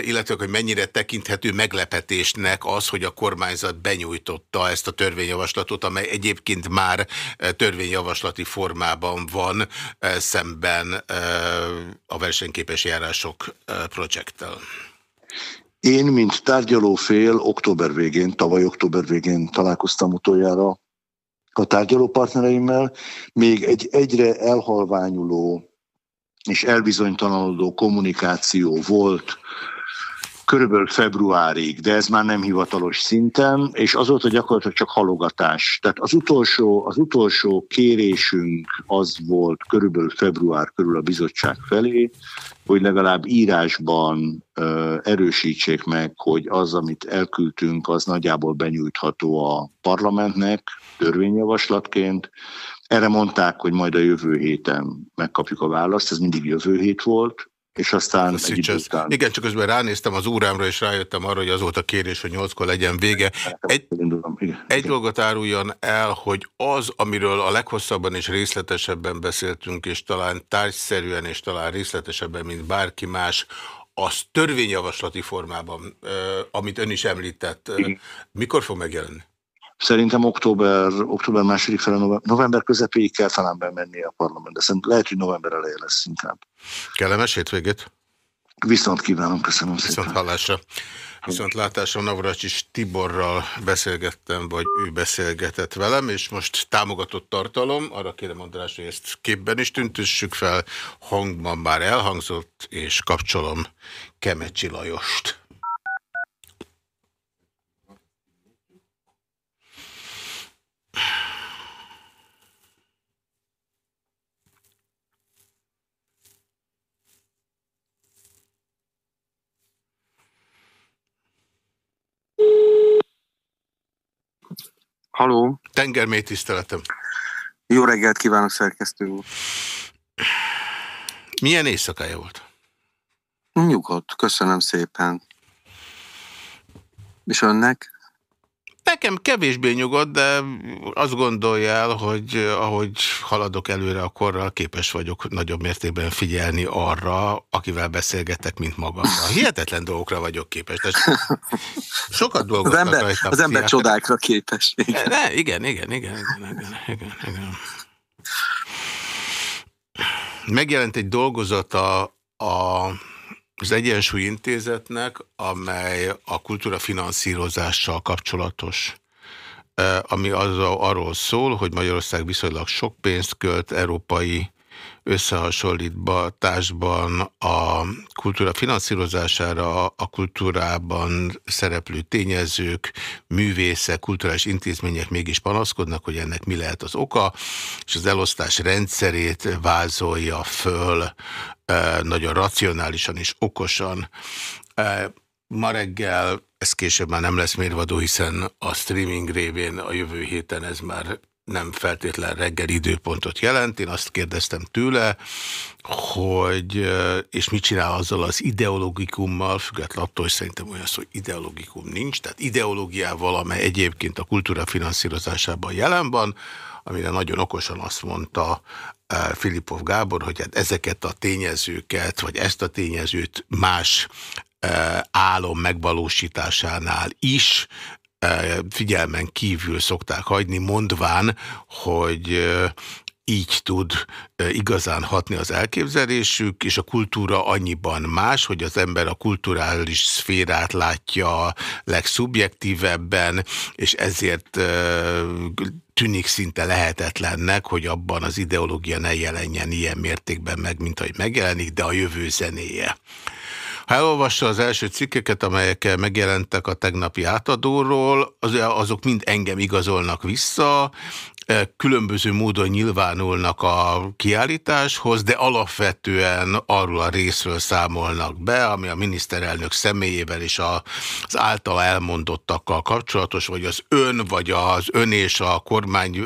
illetve hogy mennyire tekinthető meglepetésnek az, hogy a kormányzat benyújtotta ezt a törvényjavaslatot, amely egyébként már törvényjavaslati formában van szemben a versenyképes járások projekttel. Én, mint tárgyalófél október végén, tavaly október végén találkoztam utoljára a tárgyalópartnereimmel, még egy egyre elhalványuló és elbizonytalanodó kommunikáció volt körülbelül februárig, de ez már nem hivatalos szinten, és azóta gyakorlatilag csak halogatás. Tehát az utolsó, az utolsó kérésünk az volt körülbelül február körül a bizottság felé, hogy legalább írásban ö, erősítsék meg, hogy az, amit elküldtünk, az nagyjából benyújtható a parlamentnek törvényjavaslatként. Erre mondták, hogy majd a jövő héten megkapjuk a választ, ez mindig jövő hét volt, és aztán után... Igen, csak közben ránéztem az órámra, és rájöttem arra, hogy az volt a kérés, hogy nyolckor legyen vége. Egy, egy dolgot áruljon el, hogy az, amiről a leghosszabban és részletesebben beszéltünk, és talán tárgyszerűen, és talán részletesebben, mint bárki más, az törvényjavaslati formában, amit ön is említett, mikor fog megjelenni? Szerintem október, október második fele, november, november közepéig kell talán bemenni a parlament, de szerintem lehet, hogy november eleje lesz inkább. Kellemes hétvégét? Viszont kívánom, köszönöm Viszont szépen. Viszont hallásra. Viszont látásra Navracsis Tiborral beszélgettem, vagy ő beszélgetett velem, és most támogatott tartalom, arra kérem András, hogy ezt képben is tüntessük fel, hangban már elhangzott, és kapcsolom Kemecsi Lajost. Haló. Tengermély tiszteletem. Jó reggelt kívánok, szerkesztő úr. Milyen éjszakája volt? Nyugodt, köszönöm szépen. És önnek? Nekem kevésbé nyugodt, de azt gondolja el, hogy ahogy haladok előre a korral, képes vagyok nagyobb mértékben figyelni arra, akivel beszélgetek, mint magamra. Hihetetlen dolgokra vagyok képes. De sokat dolgoztak az ember, rajta. Az ember csodákra képes. Igen. Ne, igen, igen, igen, igen, igen, igen, igen. Megjelent egy dolgozata a az Egyensúly Intézetnek, amely a kultúra finanszírozással kapcsolatos. Ami az, arról szól, hogy Magyarország viszonylag sok pénzt költ európai összehasonlításban a kultúra finanszírozására, a kultúrában szereplő tényezők, művészek, kulturális intézmények mégis panaszkodnak, hogy ennek mi lehet az oka, és az elosztás rendszerét vázolja föl nagyon racionálisan és okosan. Ma reggel, ez később már nem lesz mérvadó, hiszen a streaming révén a jövő héten ez már nem feltétlen reggel időpontot jelent. Én azt kérdeztem tőle, hogy és mit csinál azzal az ideologikummal, függetlenül attól, hogy szerintem olyan szó, hogy ideologikum nincs, tehát ideológiával, amely egyébként a kultúra finanszírozásában jelen van, amire nagyon okosan azt mondta Filipov Gábor, hogy hát ezeket a tényezőket, vagy ezt a tényezőt más álom megvalósításánál is figyelmen kívül szokták hagyni, mondván, hogy így tud igazán hatni az elképzelésük, és a kultúra annyiban más, hogy az ember a kulturális szférát látja legszubjektívebben, és ezért tűnik szinte lehetetlennek, hogy abban az ideológia ne jelenjen ilyen mértékben meg, mint ahogy megjelenik, de a jövő zenéje. Ha elolvassa az első cikkeket, amelyek megjelentek a tegnapi átadóról, az, azok mind engem igazolnak vissza, különböző módon nyilvánulnak a kiállításhoz, de alapvetően arról a részről számolnak be, ami a miniszterelnök személyével és az általa elmondottakkal kapcsolatos, vagy az ön, vagy az ön és a kormány,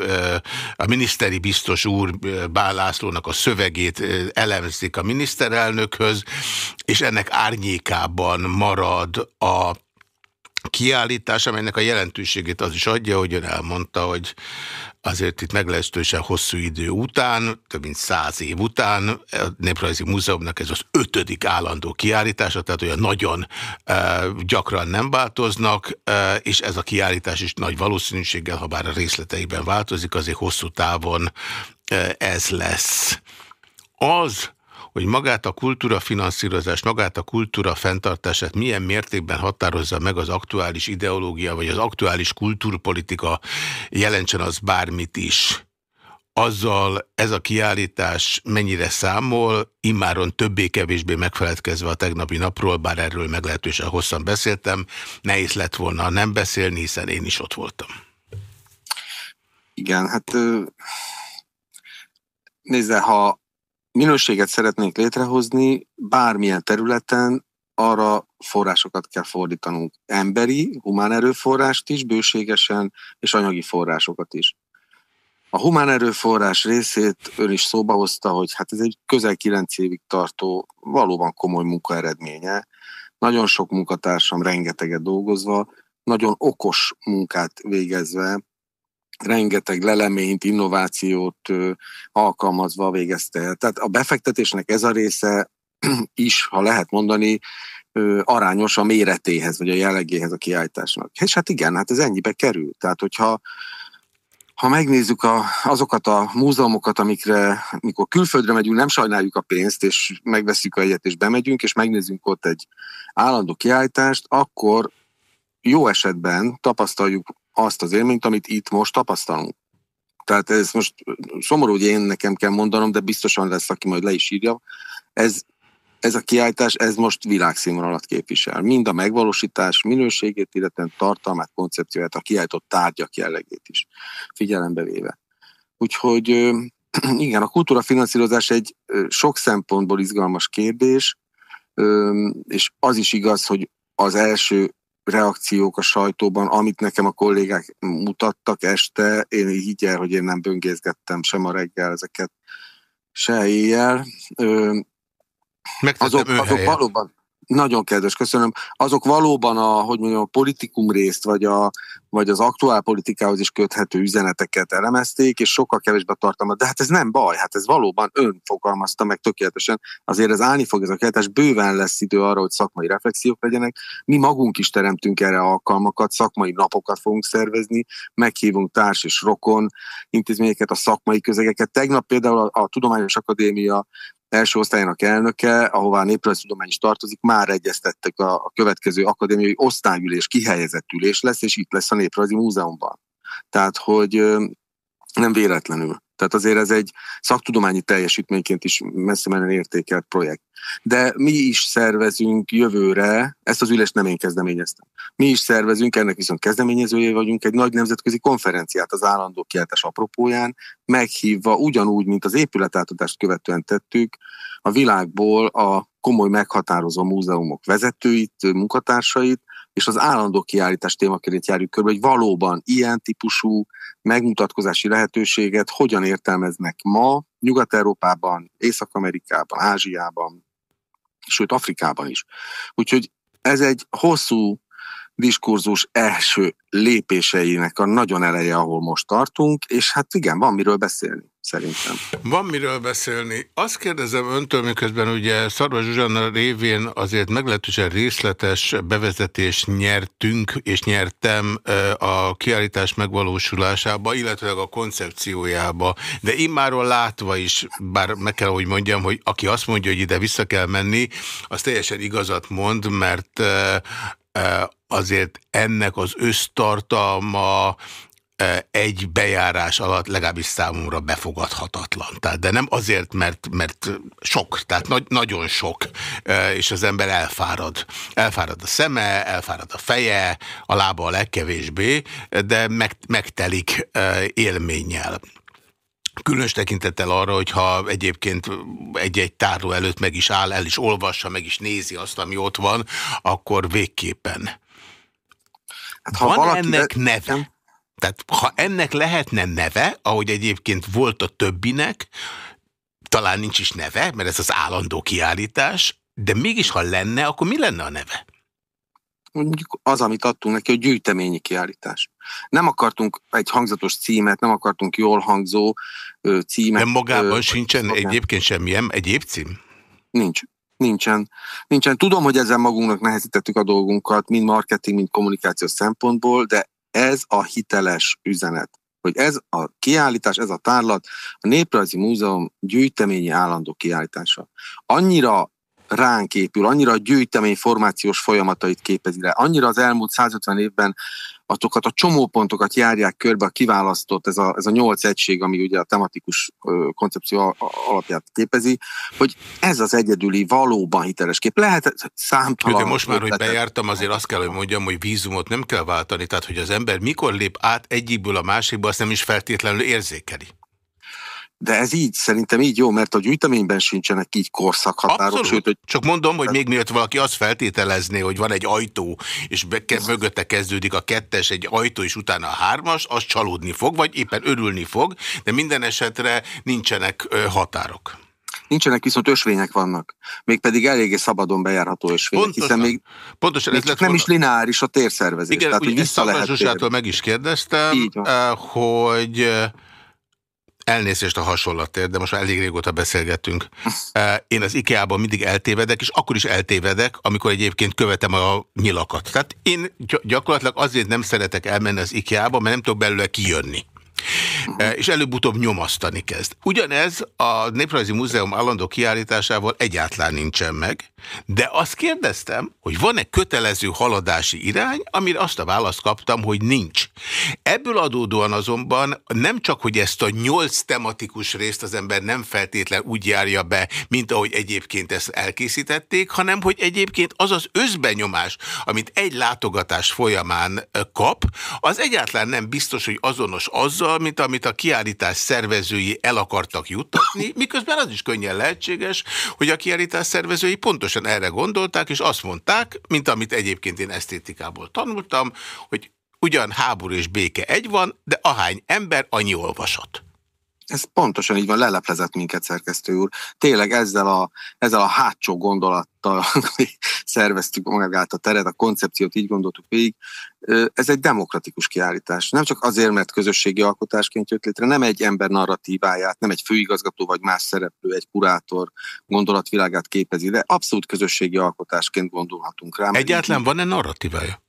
a miniszteri biztos úr Bálászlónak a szövegét elemzik a miniszterelnökhöz, és ennek árnyékában marad a kiállítás, amelynek a jelentőségét az is adja, hogy ön elmondta, hogy azért itt meglehetősen hosszú idő után, több mint száz év után, a Néprajzi Múzeumnak ez az ötödik állandó kiállítása, tehát olyan nagyon e, gyakran nem változnak, e, és ez a kiállítás is nagy valószínűséggel, ha bár a részleteiben változik, azért hosszú távon e, ez lesz. Az, hogy magát a kultúra finanszírozás, magát a kultúra fenntartását milyen mértékben határozza meg az aktuális ideológia, vagy az aktuális kultúrpolitika, jelentsen az bármit is azzal ez a kiállítás mennyire számol, immáron többé-kevésbé megfeledkezve a tegnapi napról, bár erről meglehetősen hosszan beszéltem, nehéz lett volna nem beszélni, hiszen én is ott voltam. Igen, hát nézze, ha minőséget szeretnénk létrehozni bármilyen területen, arra forrásokat kell fordítanunk. Emberi, humán erőforrást is, bőségesen, és anyagi forrásokat is. A humán erőforrás részét ön is szóba hozta, hogy hát ez egy közel 9 évig tartó, valóban komoly munka eredménye. Nagyon sok munkatársam rengeteget dolgozva, nagyon okos munkát végezve, rengeteg leleményt, innovációt alkalmazva végezte. Tehát a befektetésnek ez a része is, ha lehet mondani, arányos a méretéhez, vagy a jellegéhez a kiállításnak. És hát igen, hát ez ennyibe kerül. Tehát, hogyha ha megnézzük a, azokat a múzeumokat, amikre, mikor külföldre megyünk, nem sajnáljuk a pénzt, és megveszünk egyet, és bemegyünk, és megnézzünk ott egy állandó kiállítást, akkor jó esetben tapasztaljuk azt az élményt, amit itt most tapasztalunk. Tehát ez most szomorú, hogy én nekem kell mondanom, de biztosan lesz, aki majd le is írja. Ez ez a kiállítás, ez most világszínvonalat képvisel. Mind a megvalósítás minőségét, illetve tartalmát, koncepcióját, a kiállított tárgyak jellegét is figyelembe véve. Úgyhogy igen, a kultúra finanszírozás egy sok szempontból izgalmas kérdés, és az is igaz, hogy az első reakciók a sajtóban, amit nekem a kollégák mutattak este, én így el, hogy én nem böngészgettem sem a reggel ezeket, se éjjel. Azok, azok valóban, nagyon kedves, köszönöm. Azok valóban a, hogy mondjam, a politikum részt, vagy, a, vagy az aktuál politikához is köthető üzeneteket elemezték, és sokkal kevésbé tartalmat. De hát ez nem baj, hát ez valóban ön fogalmazta meg tökéletesen. Azért ez állni fog ez a kettes, bőven lesz idő arra, hogy szakmai reflexiók legyenek. Mi magunk is teremtünk erre alkalmakat, szakmai napokat fogunk szervezni, meghívunk társ és rokon intézményeket, a szakmai közegeket. Tegnap például a, a Tudományos Akadémia első osztályának elnöke, ahová a néprajztudomány is tartozik, már egyeztettek a, a következő akadémiai osztályülés, kihelyezett ülés lesz, és itt lesz a Néprajzi Múzeumban. Tehát, hogy nem véletlenül. Tehát azért ez egy szaktudományi teljesítményként is messze menően értékelt projekt. De mi is szervezünk jövőre, ezt az ülést nem én kezdeményeztem. Mi is szervezünk, ennek viszont kezdeményezője vagyunk egy nagy nemzetközi konferenciát az állandó kiáltás apropóján, meghívva ugyanúgy, mint az épületátadást követően tettük, a világból a komoly meghatározó múzeumok vezetőit, munkatársait, és az állandó kiállítás témakörét járjuk körbe, hogy valóban ilyen típusú megmutatkozási lehetőséget hogyan értelmeznek ma Nyugat-Európában, Észak-Amerikában, Ázsiában, sőt Afrikában is. Úgyhogy ez egy hosszú diskurzus első lépéseinek a nagyon eleje, ahol most tartunk, és hát igen, van miről beszélni szerintem. Van miről beszélni. Azt kérdezem öntől, miközben ugye Szarva Zsuzsanna révén azért meglehetősen részletes bevezetést nyertünk, és nyertem a kiállítás megvalósulásába, illetve a koncepciójába. De immáron látva is, bár meg kell, hogy mondjam, hogy aki azt mondja, hogy ide vissza kell menni, az teljesen igazat mond, mert azért ennek az össztartalma egy bejárás alatt legalábbis számomra befogadhatatlan. Tehát, de nem azért, mert, mert sok, tehát nagy, nagyon sok, és az ember elfárad. Elfárad a szeme, elfárad a feje, a lába a legkevésbé, de meg, megtelik élménnyel. Különös tekintettel arra, hogyha egyébként egy-egy tárló előtt meg is áll, el is olvassa, meg is nézi azt, ami ott van, akkor végképpen. Hát, ha Van ennek neve? Tehát ha ennek lehetne neve, ahogy egyébként volt a többinek, talán nincs is neve, mert ez az állandó kiállítás, de mégis ha lenne, akkor mi lenne a neve? Mondjuk az, amit adtunk neki, hogy gyűjteményi kiállítás. Nem akartunk egy hangzatos címet, nem akartunk jól hangzó ö, címet. De magában ö, sincsen magán. egyébként semmilyen egyéb cím? Nincs. Nincsen. Nincsen. Tudom, hogy ezzel magunknak nehezítettük a dolgunkat, mind marketing, mind kommunikációs szempontból, de ez a hiteles üzenet. hogy ez a kiállítás, ez a tárlat a Néprajzi Múzeum gyűjteményi állandó kiállítása. Annyira ránk épül, annyira a gyűjtemény formációs folyamatait képezi le, annyira az elmúlt 150 évben azokat a csomópontokat járják körbe a kiválasztott, ez a, ez a nyolc egység, ami ugye a tematikus koncepció alapját képezi, hogy ez az egyedüli valóban hiteles kép. Lehet számtalan... De most már, hogy bejártam, azért azt kell, hogy mondjam, hogy vízumot nem kell váltani, tehát hogy az ember mikor lép át egyikből a másikba, azt nem is feltétlenül érzékeli. De ez így, szerintem így jó, mert a gyűjteményben sincsenek így korszakhatárok. Sőt, hogy... Csak mondom, hogy még miatt valaki azt feltételezné, hogy van egy ajtó, és be, mögötte kezdődik a kettes, egy ajtó, és utána a hármas, az csalódni fog, vagy éppen örülni fog, de minden esetre nincsenek határok. Nincsenek, viszont ösvények vannak. Mégpedig eléggé szabadon bejárható ösvények, pontosan, hiszen még, pontosan még ez lett nem volna... is lineáris a térszervezés. Igen, tehát, hogy vissza lehet meg is kérdeztem, hogy Elnézést a hasonlatért, de most már elég régóta beszélgettünk. Én az IKEA-ban mindig eltévedek, és akkor is eltévedek, amikor egyébként követem a nyilakat. Tehát én gyakorlatilag azért nem szeretek elmenni az IKEA-ba, mert nem tudok belőle kijönni. Eh, és előbb-utóbb nyomasztani kezd. Ugyanez a Néprajzi Múzeum állandó kiállításával egyáltalán nincsen meg, de azt kérdeztem, hogy van-e kötelező haladási irány, amire azt a választ kaptam, hogy nincs. Ebből adódóan azonban nem csak, hogy ezt a nyolc tematikus részt az ember nem feltétlen úgy járja be, mint ahogy egyébként ezt elkészítették, hanem hogy egyébként az az özbenyomás, amit egy látogatás folyamán eh, kap, az egyáltalán nem biztos, hogy azonos azzal, azzal, mint amit a kiállítás szervezői el akartak juttatni, miközben az is könnyen lehetséges, hogy a kiállítás szervezői pontosan erre gondolták, és azt mondták, mint amit egyébként én esztétikából tanultam, hogy ugyan háború és béke egy van, de ahány ember, annyi olvasat. Ez pontosan így van, leleplezett minket szerkesztő úr. Tényleg ezzel a, ezzel a hátsó gondolattal szerveztük magát a teret, a koncepciót így gondoltuk végig. Ez egy demokratikus kiállítás. Nem csak azért, mert közösségi alkotásként jött létre, nem egy ember narratíváját, nem egy főigazgató vagy más szereplő, egy kurátor gondolatvilágát képezi, de abszolút közösségi alkotásként gondolhatunk rá. Egyáltalán van-e narratívája?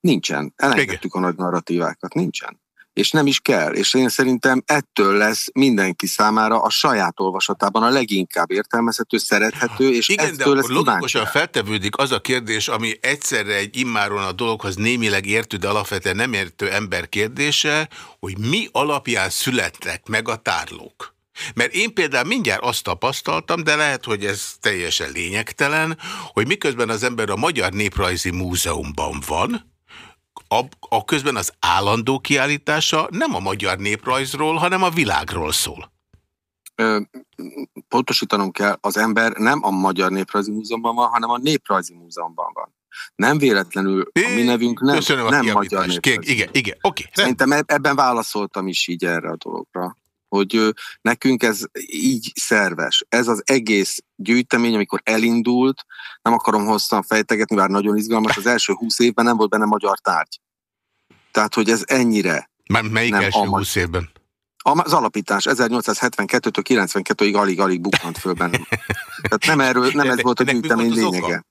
Nincsen. Elengedtük a nagy narratívákat. Nincsen és nem is kell. És én szerintem ettől lesz mindenki számára a saját olvasatában a leginkább értelmezhető, szerethető, és Igen, ettől de lesz logikusan feltevődik az a kérdés, ami egyszerre egy immáron a dologhoz némileg értő, de alapvetően nem értő ember kérdése, hogy mi alapján születtek meg a tárlók. Mert én például mindjárt azt tapasztaltam, de lehet, hogy ez teljesen lényegtelen, hogy miközben az ember a Magyar Néprajzi Múzeumban van, a, a közben az állandó kiállítása nem a magyar néprajzról, hanem a világról szól. Ö, pontosítanom kell, az ember nem a Magyar Néprajzi Múzeumban van, hanem a Néprajzi Múzeumban van. Nem véletlenül a mi nevünk nem, Köszönöm nem Magyar Néprajzi. Igen, igen, oké. Okay. Szerintem ebben válaszoltam is így erre a dologra hogy nekünk ez így szerves. Ez az egész gyűjtemény, amikor elindult, nem akarom hosszan fejtegetni, bár nagyon izgalmas, az első húsz évben nem volt benne magyar tárgy. Tehát, hogy ez ennyire. Már melyik nem első húsz évben? Az alapítás 1872-től 92-ig alig-alig bukkant föl benne. Tehát nem, erről, nem ez volt a gyűjtemény lényege.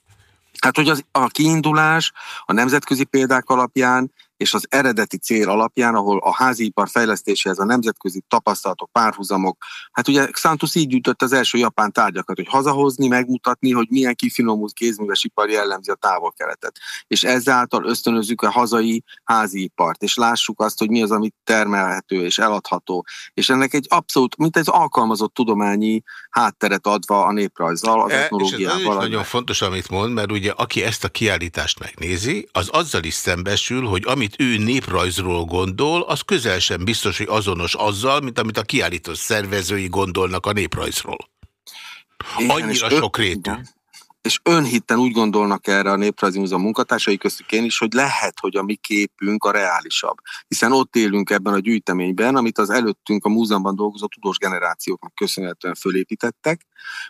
Hát, hogy az, a kiindulás a nemzetközi példák alapján és az eredeti cél alapján, ahol a házipar fejlesztéséhez a nemzetközi tapasztalatok, párhuzamok, hát ugye Xantus így gyűjtött az első japán tárgyakat, hogy hazahozni, megmutatni, hogy milyen kifinomult kézműves ipar jellemzi a távol-keletet. És ezáltal ösztönözzük a hazai házipart, és lássuk azt, hogy mi az, amit termelhető és eladható. És ennek egy abszolút, mint egy alkalmazott tudományi hátteret adva a néprajzzal, az e, etnológiával. És ez nagyon fontos, amit mond, mert ugye aki ezt a kiállítást megnézi, az azzal is szembesül, hogy amit ő néprajzról gondol, az közel sem biztos, hogy azonos azzal, mint amit a kiállító szervezői gondolnak a néprajzról. Annyira sok rétű és önhitten úgy gondolnak erre a Néprajzi Múzeum munkatársai köztük én is, hogy lehet, hogy a mi képünk a reálisabb. Hiszen ott élünk ebben a gyűjteményben, amit az előttünk a múzeumban dolgozó tudós generációknak köszönhetően fölépítettek.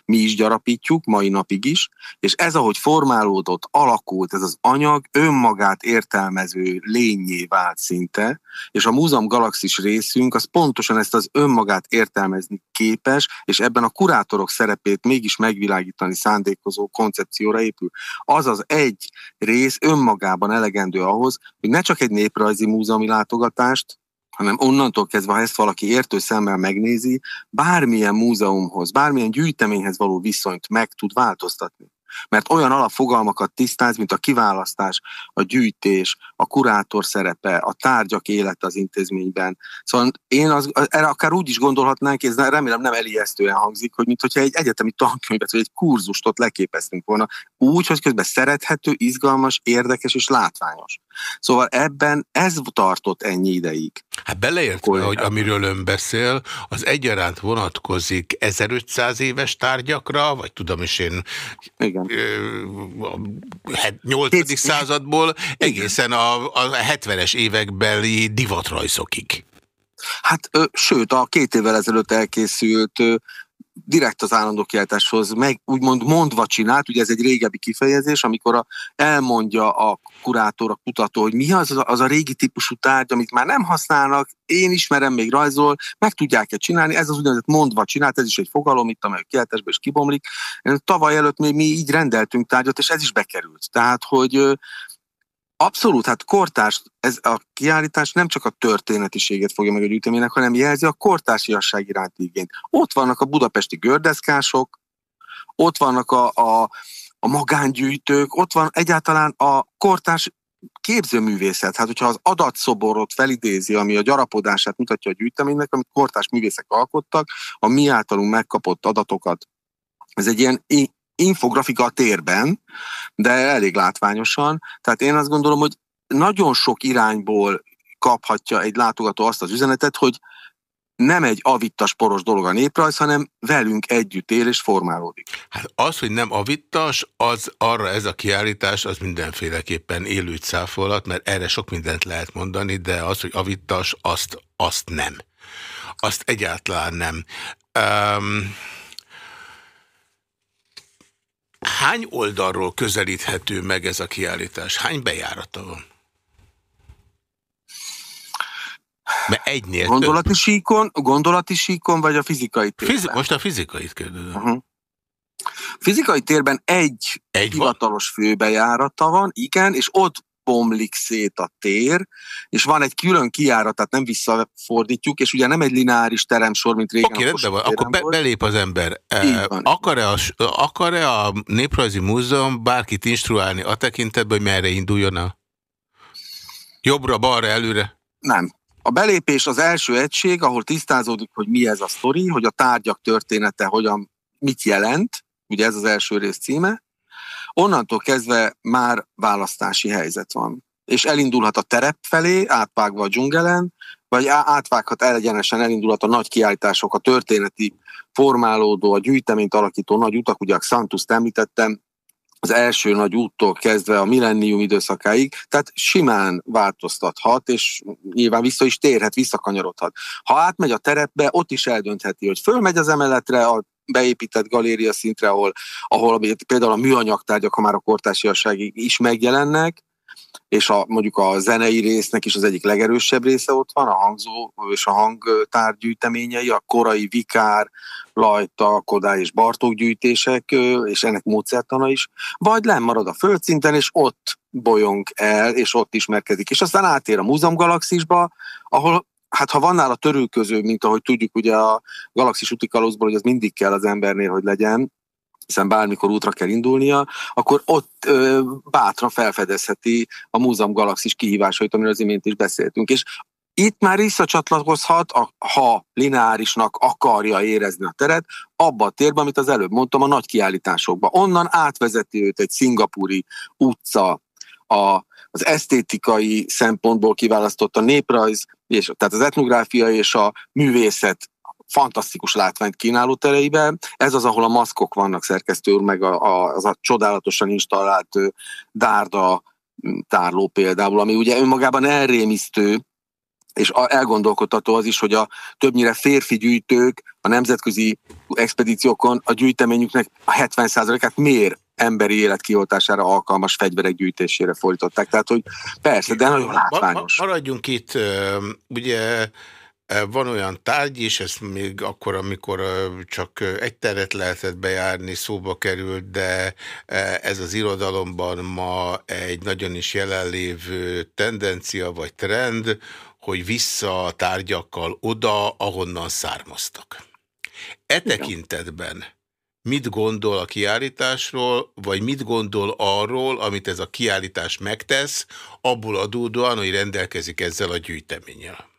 Mi is gyarapítjuk, mai napig is, és ez, ahogy formálódott, alakult, ez az anyag önmagát értelmező lényé vált szinte, és a Múzeum Galaxis részünk az pontosan ezt az önmagát értelmezni képes, és ebben a kurátorok szerepét mégis megvilágítani szándékozó koncepcióra épül. Az az egy rész önmagában elegendő ahhoz, hogy ne csak egy néprajzi múzeumi látogatást, hanem onnantól kezdve, ha ezt valaki értő szemmel megnézi, bármilyen múzeumhoz, bármilyen gyűjteményhez való viszonyt meg tud változtatni mert olyan alapfogalmakat tisztáz, mint a kiválasztás, a gyűjtés, a kurátor szerepe, a tárgyak élete az intézményben. Szóval én az, erre akár úgy is gondolhatnánk, és remélem nem elijesztően hangzik, hogy mintha egy egyetemi tankönyvet, vagy egy kurzust ott leképeztünk volna, úgy, hogy közben szerethető, izgalmas, érdekes és látványos. Szóval ebben ez tartott ennyi ideig. Hát beleértve, hogy amiről ön beszél, az egyaránt vonatkozik 1500 éves tárgyakra, vagy tudom is én Igen. 8. századból egészen a, a 70-es évekbeli divatrajzokig. Hát sőt, a két évvel ezelőtt elkészült direkt az állandó kiáltáshoz meg úgymond mondva csinált, ugye ez egy régebbi kifejezés, amikor a, elmondja a kurátor, a kutató, hogy mi az, az a régi típusú tárgy, amit már nem használnak, én ismerem, még rajzol, meg tudják-e csinálni, ez az úgynevezett mondva csinált, ez is egy fogalom, itt amely a kiáltásban is kibomlik. Tavaly előtt még mi így rendeltünk tárgyat, és ez is bekerült. Tehát, hogy Abszolút, hát kortárs, ez a kiállítás nem csak a történetiséget fogja meg a gyűjteménynek, hanem jelzi a kortársiasság iránti igényt. Ott vannak a budapesti gördeszkások, ott vannak a, a, a magángyűjtők, ott van egyáltalán a kortárs képzőművészet. Hát, hogyha az adatszoborot felidézi, ami a gyarapodását mutatja a gyűjteménynek, amit kortárs művészek alkottak, a mi általunk megkapott adatokat ez egy ilyen infografika a térben, de elég látványosan. Tehát én azt gondolom, hogy nagyon sok irányból kaphatja egy látogató azt az üzenetet, hogy nem egy avittas poros dolog a néprajz, hanem velünk együtt él és formálódik. Hát az, hogy nem avittas, az arra ez a kiállítás, az mindenféleképpen élőt száfolat, mert erre sok mindent lehet mondani, de az, hogy avittas, azt, azt nem. Azt egyáltalán nem. Um, Hány oldalról közelíthető meg ez a kiállítás? Hány bejárata van? Mert egynél Gondolati több. síkon, gondolati síkon, vagy a fizikai térben? Fizi most a fizikait kérdezem. Uh -huh. Fizikai térben egy, egy hivatalos van? főbejárata van, igen, és ott bomlik szét a tér, és van egy külön kiárat, tehát nem visszafordítjuk, és ugye nem egy lineáris teremsor, mint régen. Oké, okay, van, akkor be, belép az ember. Akar-e a, akar -e a Néprajzi Múzeum bárkit instruálni a tekintetben, hogy merre induljon a jobbra, balra, előre? Nem. A belépés az első egység, ahol tisztázódik, hogy mi ez a sztori, hogy a tárgyak története hogyan, mit jelent, ugye ez az első rész címe, Onnantól kezdve már választási helyzet van. És elindulhat a terep felé, átvágva a dzsungelen, vagy átvághat egyenesen, elindulhat a nagy kiállítások, a történeti formálódó, a gyűjteményt alakító nagy utak, ugye a Xantus említettem, az első nagy úttól kezdve a millennium időszakáig, tehát simán változtathat, és nyilván vissza is térhet, visszakanyarodhat. Ha átmegy a terepbe, ott is eldöntheti, hogy fölmegy az emeletre, a beépített galéria szintre, ahol, ahol például a műanyagtárgyak, ha már a kortársiasságig is megjelennek, és a, mondjuk a zenei résznek is az egyik legerősebb része ott van, a hangzó és a hangtárgyűjteményei, a korai Vikár, Lajta, Kodály és Bartók gyűjtések, és ennek módszertana is, vagy lemarad a földszinten, és ott bolyong el, és ott ismerkedik. És aztán átér a Múzeum Galaxisba, ahol hát ha van nála törülköző, mint ahogy tudjuk ugye a galaxis utikalózból, hogy az mindig kell az embernél, hogy legyen, hiszen bármikor útra kell indulnia, akkor ott ö, bátran felfedezheti a Múzeum Galaxis kihívásait, amiről az imént is beszéltünk. És itt már visszacsatlakozhat, ha lineárisnak akarja érezni a teret, abba a térben, amit az előbb mondtam, a nagy kiállításokba. Onnan átvezeti őt egy szingapúri utca, a, az esztétikai szempontból kiválasztott a néprajz, és, tehát az etnográfia és a művészet fantasztikus látványt kínáló tereiben. Ez az, ahol a maszkok vannak szerkesztő úr, meg a, a, az a csodálatosan installált dárda tárló például, ami ugye önmagában elrémisztő, és elgondolkodható az is, hogy a többnyire férfi gyűjtők a nemzetközi expedíciókon a gyűjteményüknek a 70%-át miért emberi élet kioltására alkalmas fegyverek gyűjtésére fordították. Tehát, hogy persze, de nagyon látványos. Maradjunk itt, ugye van olyan tárgy is, ez még akkor, amikor csak egy teret lehetett bejárni, szóba került, de ez az irodalomban ma egy nagyon is jelenlévő tendencia vagy trend, hogy vissza a tárgyakkal oda, ahonnan származtak. E tekintetben mit gondol a kiállításról, vagy mit gondol arról, amit ez a kiállítás megtesz, abból adódóan, hogy rendelkezik ezzel a gyűjteménnyel?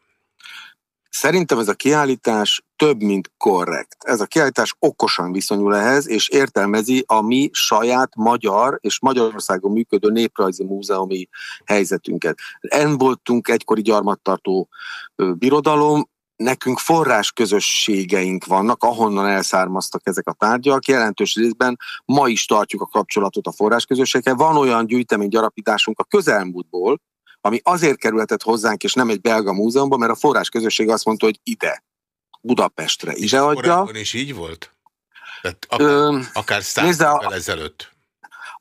Szerintem ez a kiállítás több, mint korrekt. Ez a kiállítás okosan viszonyul ehhez, és értelmezi a mi saját magyar és Magyarországon működő néprajzi múzeumi helyzetünket. En voltunk egykori gyarmattartó birodalom, nekünk forrás közösségeink vannak, ahonnan elszármaztak ezek a tárgyak. Jelentős részben ma is tartjuk a kapcsolatot a forrás közösségekkel. Van olyan gyűjtemény gyarapításunk a közelmúltból, ami azért kerülhetett hozzánk, és nem egy belga múzeumban, mert a forrás közösség azt mondta, hogy ide, Budapestre. Ide adja. is így volt? Tehát akár, Ö, akár száz évvel ezelőtt.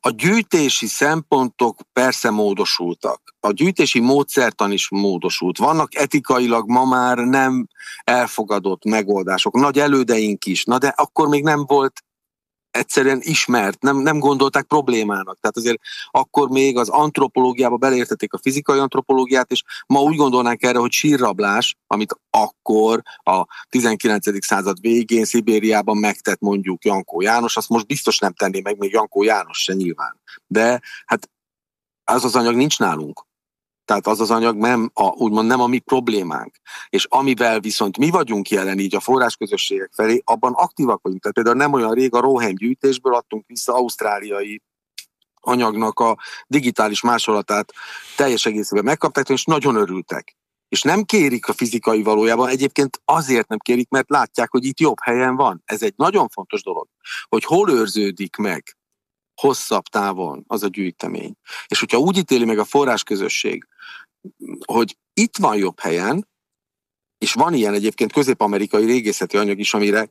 A gyűjtési szempontok persze módosultak. A gyűjtési módszertan is módosult. Vannak etikailag ma már nem elfogadott megoldások. Nagy elődeink is. Na de akkor még nem volt egyszerűen ismert, nem, nem gondolták problémának. Tehát azért akkor még az antropológiába beleértették a fizikai antropológiát, és ma úgy gondolnánk erre, hogy sírrablás, amit akkor a 19. század végén Szibériában megtett mondjuk Jankó János, azt most biztos nem tenné meg még Jankó János se nyilván. De hát az az anyag nincs nálunk. Tehát az az anyag nem a, úgymond nem a mi problémánk. És amivel viszont mi vagyunk jelen így a forrásközösségek felé, abban aktívak vagyunk. Tehát például nem olyan rég a Rohem gyűjtésből adtunk vissza ausztráliai anyagnak a digitális másolatát teljes egészében megkapták, és nagyon örültek. És nem kérik a fizikai valójában, egyébként azért nem kérik, mert látják, hogy itt jobb helyen van. Ez egy nagyon fontos dolog, hogy hol őrződik meg hosszabb távon az a gyűjtemény. És hogyha úgy ítéli meg a forrásközösség, hogy itt van jobb helyen, és van ilyen egyébként közép-amerikai régészeti anyag is, amire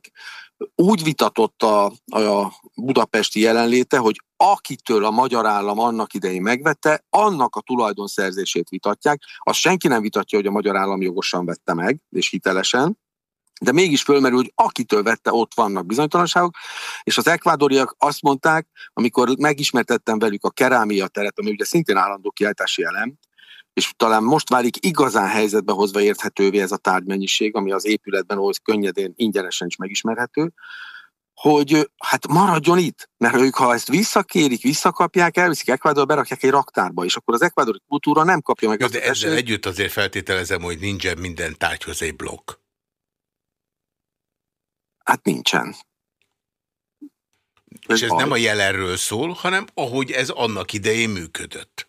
úgy vitatott a, a budapesti jelenléte, hogy akitől a magyar állam annak idején megvette, annak a tulajdonszerzését vitatják. Azt senki nem vitatja, hogy a magyar állam jogosan vette meg, és hitelesen, de mégis fölmerül, hogy akitől vette, ott vannak bizonytalanságok, és az ekvádoriak azt mondták, amikor megismertettem velük a kerámia teret, ami ugye szintén állandó kiállítási elem, és talán most válik igazán helyzetbe hozva érthetővé ez a tárgymennyiség, ami az épületben ahhoz könnyedén, ingyenesen is megismerhető, hogy hát maradjon itt, mert ők ha ezt visszakérik, visszakapják, elviszik Ekvádor, berakják egy raktárba, és akkor az ekvádori kultúra nem kapja meg Jó, de ezzel esélyt. együtt azért feltételezem, hogy nincsen minden tárgyhoz egy blokk. Hát nincsen. És ez, ez nem a jelenről szól, hanem ahogy ez annak idején működött.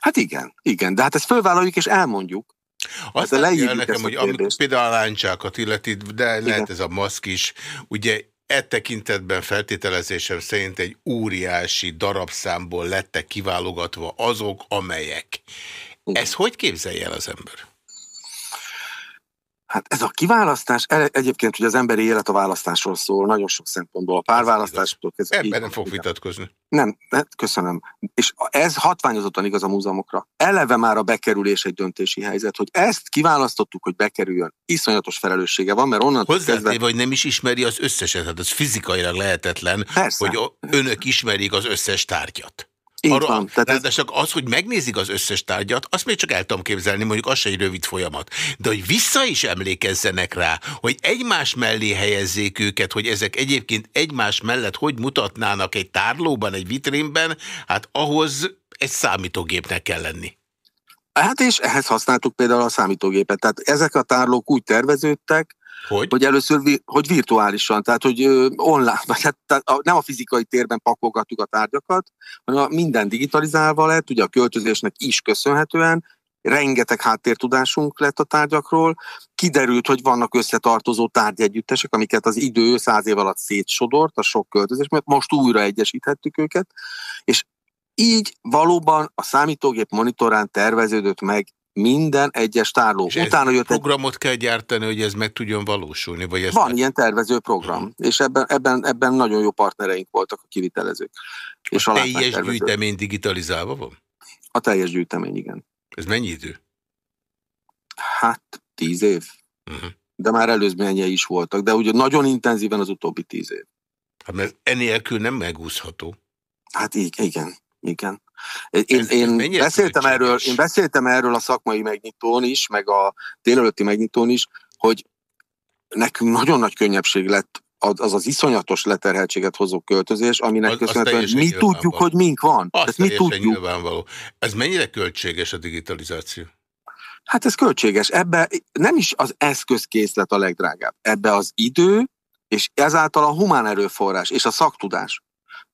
Hát igen, igen, de hát ezt fölvállaljuk és elmondjuk. Azt hát el nekem, hogy amit például a láncsákat illeti, de igen. lehet ez a maszk is, ugye e tekintetben feltételezésem szerint egy óriási darabszámból lettek kiválogatva azok, amelyek. Igen. Ez hogy képzelje el az ember? Hát ez a kiválasztás, egyébként hogy az emberi élet a választásról szól, nagyon sok szempontból. A párválasztástól kezdve. Ebben nem fog vitatkozni. Nem, hát köszönöm. És ez hatványozottan igaz a múzeumokra. Eleve már a bekerülés egy döntési helyzet, hogy ezt kiválasztottuk, hogy bekerüljön. Iszonyatos felelőssége van, mert onnan kezdve... hogy nem is ismeri az összeset, hát ez fizikailag lehetetlen, Persze. hogy önök ismerik az összes tárgyat. Így Arra, van. Tehát ez... az, hogy megnézik az összes tárgyat, azt még csak el tudom képzelni, mondjuk az se egy rövid folyamat. De hogy vissza is emlékezzenek rá, hogy egymás mellé helyezzék őket, hogy ezek egyébként egymás mellett hogy mutatnának egy tárlóban, egy vitrínben, hát ahhoz egy számítógépnek kell lenni. Hát és ehhez használtuk például a számítógépet. Tehát ezek a tárlók úgy terveződtek, hogy? hogy először hogy virtuálisan, tehát hogy online, tehát, tehát nem a fizikai térben pakolgattuk a tárgyakat, hanem a minden digitalizálva lett, ugye a költözésnek is köszönhetően, rengeteg háttértudásunk lett a tárgyakról, kiderült, hogy vannak összetartozó tárgyegyüttesek, amiket az idő száz év alatt szétsodort, a sok költözés, mert most újra egyesíthettük őket, és így valóban a számítógép monitorán terveződött meg minden egyes tárló. És Utána jött programot egy... kell gyártani, hogy ez meg tudjon valósulni? Vagy ez Van nem... ilyen tervező program, hmm. és ebben, ebben, ebben nagyon jó partnereink voltak a kivitelezők. A és teljes gyűjtemény digitalizálva van? A teljes gyűjtemény, igen. Ez mennyi idő? Hát tíz év. Uh mhm. -huh. De már előzményei is voltak, de ugye nagyon intenzíven az utóbbi tíz év. Hát mert enélkül nem megúszható. Hát így, igen. Igen. Én, ez, én, ez beszéltem erről, én beszéltem erről a szakmai megnyitón is, meg a délelőtti megnyitón is, hogy nekünk nagyon nagy könnyebbség lett az az iszonyatos leterheltséget hozó költözés, aminek az, köszönhetően mi tudjuk, hogy mink van. Az mi tudjuk. nyilvánvaló. Ez mennyire költséges a digitalizáció? Hát ez költséges. Ebbe nem is az eszközkészlet a legdrágább. Ebbe az idő, és ezáltal a humán erőforrás és a szaktudás.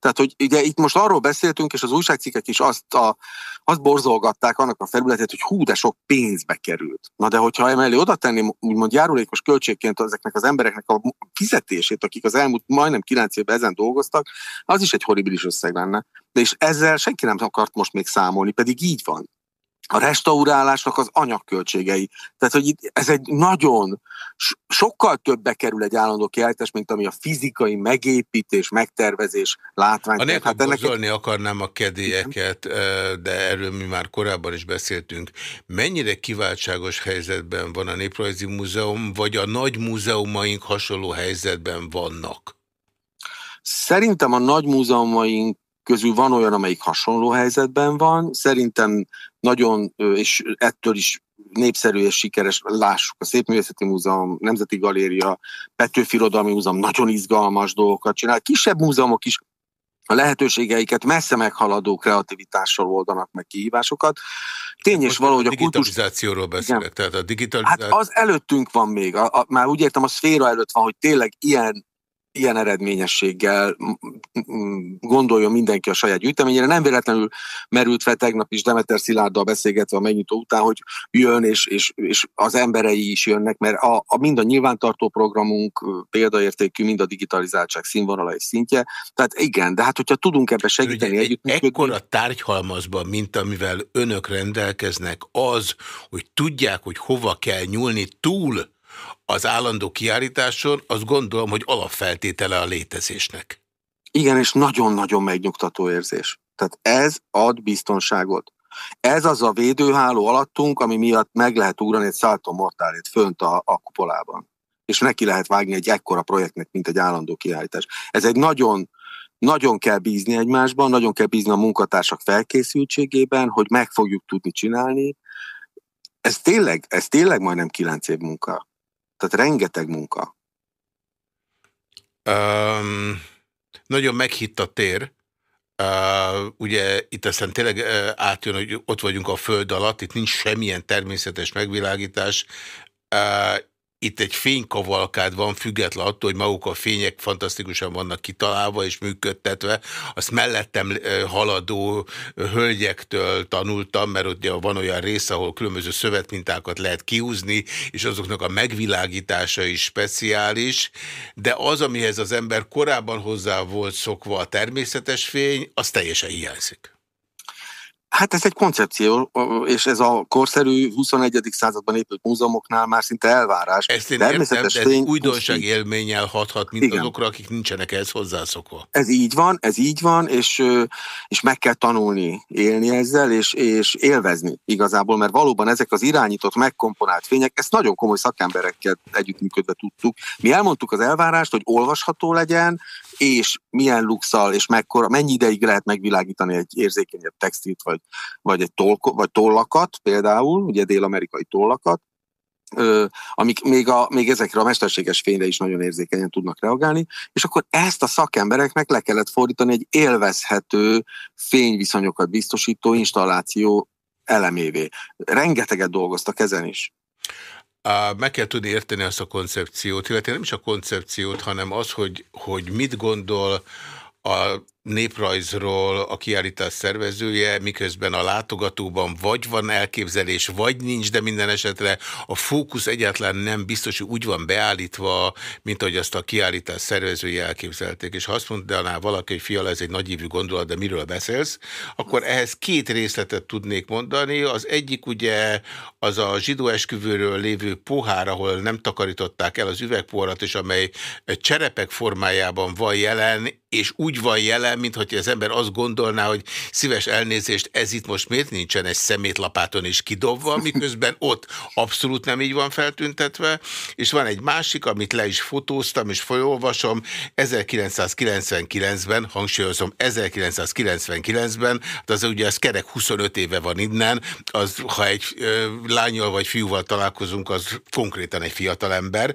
Tehát, hogy ugye itt most arról beszéltünk, és az újságcikkek is azt, a, azt borzolgatták annak a felületét, hogy hú, de sok pénzbe került. Na de hogyha emellé oda tenném, úgymond járulékos költségként ezeknek az embereknek a fizetését, akik az elmúlt majdnem kilenc évben ezen dolgoztak, az is egy horribilis összeg lenne. De és ezzel senki nem akart most még számolni, pedig így van a restaurálásnak az anyagköltségei. Tehát, hogy ez egy nagyon, sokkal többbe kerül egy állandó kiállítás, mint ami a fizikai megépítés, megtervezés, látvány. Anélkül hát ennek egy... akarnám a kedélyeket, de erről mi már korábban is beszéltünk. Mennyire kiváltságos helyzetben van a Néprajzi Múzeum, vagy a nagy múzeumaink hasonló helyzetben vannak? Szerintem a nagy múzeumaink közül van olyan, amelyik hasonló helyzetben van. Szerintem nagyon, és ettől is népszerű és sikeres, lássuk a Szépművészeti Múzeum, Nemzeti Galéria, Petőfi Irodalmi Múzeum nagyon izgalmas dolgokat csinál. Kisebb múzeumok is a lehetőségeiket messze meghaladó kreativitással oldanak meg kihívásokat. Tény és való, hogy a digitalizációról beszélek, igen. tehát a digitalizáció... Hát az előttünk van még, a, a, már úgy értem, a szféra előtt van, hogy tényleg ilyen ilyen eredményességgel gondoljon mindenki a saját gyűjteményére. Nem véletlenül merült fel tegnap is Demeter Szilárddal beszélgetve a megnyitó után, hogy jön, és, és, és az emberei is jönnek, mert a, a mind a nyilvántartó programunk példaértékű, mind a digitalizáltság színvonala és szintje. Tehát igen, de hát hogyha tudunk ebbe segíteni együtt. Ekkora tárgyhalmazban, mint amivel önök rendelkeznek, az, hogy tudják, hogy hova kell nyúlni túl az állandó kiállításon, azt gondolom, hogy alapfeltétele a létezésnek. Igen, és nagyon-nagyon megnyugtató érzés. Tehát ez ad biztonságot. Ez az a védőháló alattunk, ami miatt meg lehet ugrani egy Salto fönt a, a kupolában. És neki lehet vágni egy ekkora projektnek, mint egy állandó kiállítás. Ez egy nagyon, nagyon kell bízni egymásban, nagyon kell bízni a munkatársak felkészültségében, hogy meg fogjuk tudni csinálni. Ez tényleg, ez tényleg majdnem kilenc év munka. Tehát rengeteg munka. Um, nagyon meghitt a tér. Uh, ugye itt aztán tényleg uh, átjön, hogy ott vagyunk a föld alatt, itt nincs semmilyen természetes megvilágítás. Uh, itt egy fénykavalkád van, független attól, hogy maguk a fények fantasztikusan vannak kitalálva és működtetve. Azt mellettem haladó hölgyektől tanultam, mert ott van olyan rész, ahol különböző szövetmintákat lehet kiúzni, és azoknak a megvilágítása is speciális, de az, amihez az ember korábban hozzá volt szokva a természetes fény, az teljesen hiányzik. Hát ez egy koncepció, és ez a korszerű 21. században épült múzeumoknál már szinte elvárás. Ezt én értem, de fény, újdonság élménnyel hathat, mint Igen. azokra, akik nincsenek ehhez hozzászokva. Ez így van, ez így van, és, és meg kell tanulni élni ezzel, és, és élvezni igazából, mert valóban ezek az irányított, megkomponált fények, ezt nagyon komoly szakemberekkel együttműködve tudtuk. Mi elmondtuk az elvárást, hogy olvasható legyen, és milyen luxal, és mekkora, mennyi ideig lehet megvilágítani egy érzékenyebb textilt, vagy, vagy egy toll, vagy tollakat például, ugye dél-amerikai tollakat, ö, amik még, a, még ezekre a mesterséges fényre is nagyon érzékenyen tudnak reagálni, és akkor ezt a szakembereknek le kellett fordítani egy élvezhető fényviszonyokat biztosító installáció elemévé. Rengeteget dolgoztak ezen is. Meg kell tudni érteni azt a koncepciót, illetve nem is a koncepciót, hanem az, hogy, hogy mit gondol a néprajzról a kiállítás szervezője, miközben a látogatóban vagy van elképzelés, vagy nincs, de minden esetre a fókusz egyáltalán nem biztos, hogy úgy van beállítva, mint ahogy azt a kiállítás szervezője elképzelték. És ha azt mondaná valaki, hogy fiala, ez egy nagyívű gondolat, de miről beszélsz, akkor ehhez két részletet tudnék mondani. Az egyik ugye az a zsidó esküvőről lévő pohár, ahol nem takarították el az üvegpoharat, és amely cserepek formájában van jelen, és úgy van jelen, mintha az ember azt gondolná, hogy szíves elnézést, ez itt most miért nincsen egy szemétlapáton is kidobva, miközben ott abszolút nem így van feltüntetve, és van egy másik, amit le is fotóztam, és folyolvasom, 1999-ben, hangsúlyozom, 1999-ben, hát az ugye ez kerek 25 éve van innen, az, ha egy lányjal vagy fiúval találkozunk, az konkrétan egy fiatalember.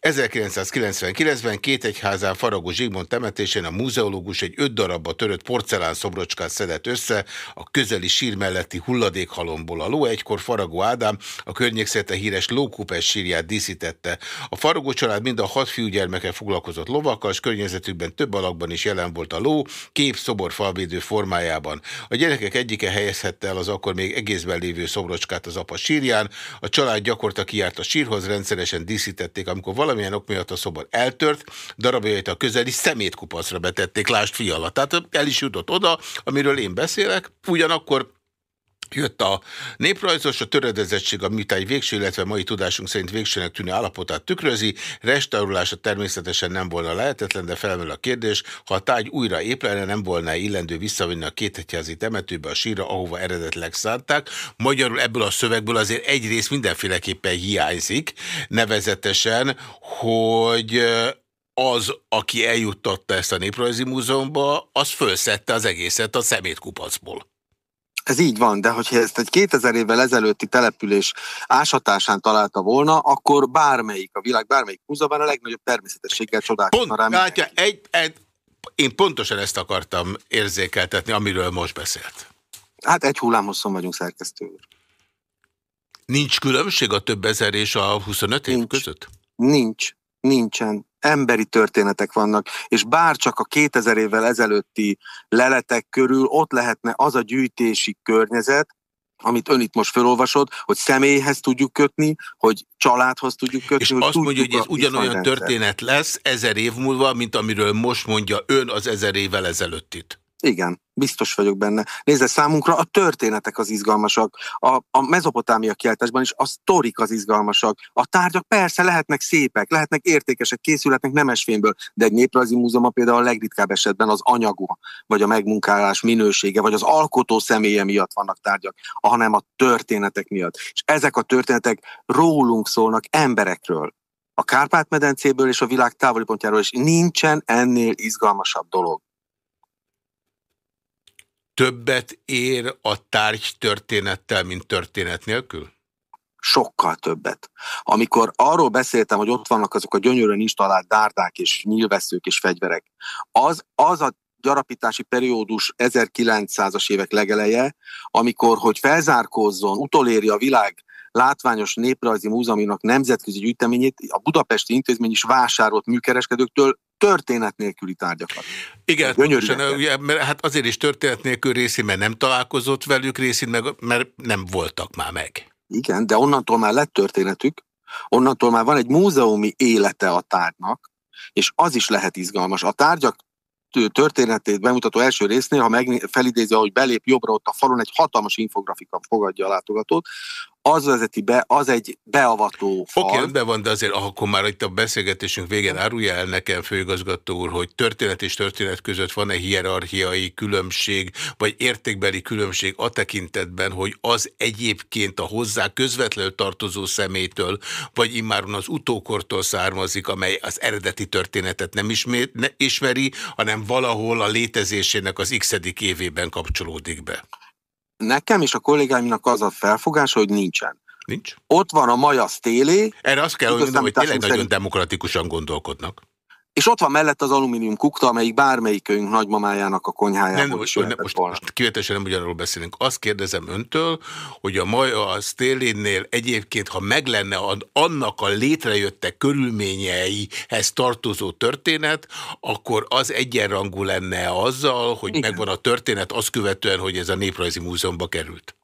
1999-ben két egyházán Faragó Zsigmond temetésén a múzeológus egy öt darabba törött porcelán szobrocskát szedett össze a közeli sír melletti hulladékhalomból. A ló egykor Faragó Ádám a környékszerte híres lókupes sírját díszítette. A Faragó család mind a hat fiúgyermeke foglalkozott lovakkal, és környezetükben több alakban is jelen volt a ló, kép szobor falvédő formájában. A gyerekek egyike helyezhette el az akkor még egészben lévő szobrocskát az apa sírján, a család gyakorta kijárt a sírhoz, rendszeresen díszítették, amikor valamilyen ok miatt a szobor eltört, darabjait a közeli szemétkupacra betették, lást fiala. Tehát el is jutott oda, amiről én beszélek, ugyanakkor Jött a néprajzos, a töredezettség a műtáj végső, illetve mai tudásunk szerint végsőnek tűnő állapotát tükrözi. Restaurálása természetesen nem volna lehetetlen, de felmerül a kérdés, ha a táj újra épülne, nem volna illendő visszavinni a kétegyházi temetőbe a síra, ahova eredetleg szánták. Magyarul ebből a szövegből azért egyrészt mindenféleképpen hiányzik, nevezetesen, hogy az, aki eljuttatta ezt a Néprajzi Múzeumba, az fölszette az egészet a szemétkupacból. Ez így van, de hogyha ezt egy 2000 évvel ezelőtti település ásatásán találta volna, akkor bármelyik, a világ bármelyik múzeumban a legnagyobb természetességgel csodálkozna rá. Látja, egy, egy, én pontosan ezt akartam érzékeltetni, amiről most beszélt. Hát egy hullámhosszon vagyunk szerkesztő. Nincs különbség a több ezer és a 25 év Nincs. között? Nincs. Nincsen. Emberi történetek vannak, és bár csak a 2000 évvel ezelőtti leletek körül ott lehetne az a gyűjtési környezet, amit ön itt most felolvasott, hogy személyhez tudjuk kötni, hogy családhoz tudjuk kötni. És hogy azt mondja, hogy ez ugyanolyan történet lesz ezer év múlva, mint amiről most mondja ön az ezer évvel ezelőttit. Igen, biztos vagyok benne. Nézze, számunkra a történetek az izgalmasak, a, a mezopotámia kiáltásban is a sztorik az izgalmasak. A tárgyak persze lehetnek szépek, lehetnek értékesek, készülhetnek nemesfémből, de egy néprajzi múzeum például a legritkább esetben az anyaga, vagy a megmunkálás minősége, vagy az alkotó személye miatt vannak tárgyak, hanem a történetek miatt. És ezek a történetek rólunk szólnak, emberekről. A Kárpát-medencéből és a világ távoli pontjáról is nincsen ennél izgalmasabb dolog. Többet ér a tárgy történettel, mint történet nélkül? sokkal többet. Amikor arról beszéltem, hogy ott vannak azok a gyönyörűen installált dárdák és nyílveszők és fegyverek, az, az a gyarapítási periódus 1900-as évek legeleje, amikor, hogy felzárkózzon, utoléri a világ látványos néprajzi múzeuminak nemzetközi gyűjteményét, a budapesti intézmény is vásárolt műkereskedőktől történet nélküli tárgyakat. Igen, pontosan, ugye, mert hát azért is történet nélkül részén, mert nem találkozott velük részén, meg, mert nem voltak már meg. Igen, de onnantól már lett történetük, onnantól már van egy múzeumi élete a tárgynak, és az is lehet izgalmas. A tárgyak történetét bemutató első résznél, ha meg felidézi, ahogy belép jobbra ott a falon, egy hatalmas infografika fogadja a látogatót, az vezeti be, az egy beavató fal. Oké, okay, van, de azért akkor már itt a beszélgetésünk végén árulja el nekem, főigazgató úr, hogy történet és történet között van-e hierarchiai különbség, vagy értékbeli különbség a tekintetben, hogy az egyébként a hozzá közvetlenül tartozó szemétől, vagy immáron az utókortól származik, amely az eredeti történetet nem ismét, ne, ismeri, hanem valahol a létezésének az x évében kapcsolódik be nekem és a kollégáimnak az a felfogása, hogy nincsen. Nincs. Ott van a majasz télé. Erre azt kell, hogy mondom, hogy tényleg nagyon demokratikusan gondolkodnak. És ott van mellett az alumínium kukta, amelyik bármelyikünk nagymamájának a konyhájából nem, is nem, most, most kivetesen nem ugyanarról beszélünk. Azt kérdezem öntől, hogy a maja a Stélénnél egyébként, ha meg lenne annak a létrejötte körülményeihez tartozó történet, akkor az egyenrangú lenne azzal, hogy Igen. megvan a történet azt követően, hogy ez a Néprajzi Múzeumba került.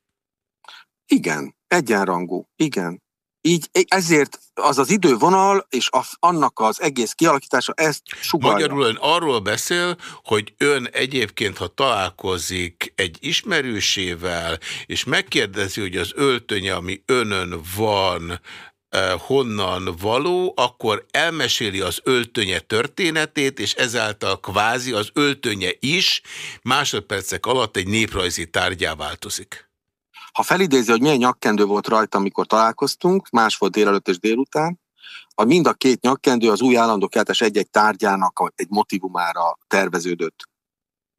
Igen, egyenrangú. Igen. Így ezért az az idővonal és a, annak az egész kialakítása ezt sugalja. Magyarul ön arról beszél, hogy ön egyébként, ha találkozik egy ismerősével, és megkérdezi, hogy az öltönye, ami önön van, honnan való, akkor elmeséli az öltönye történetét, és ezáltal kvázi az öltönye is másodpercek alatt egy néprajzi tárgyá változik. Ha felidézi, hogy milyen nyakkendő volt rajta, amikor találkoztunk, más volt délelőtt és délután, a mind a két nyakkendő az új állandó keltes egy-egy tárgyának egy motivumára terveződött.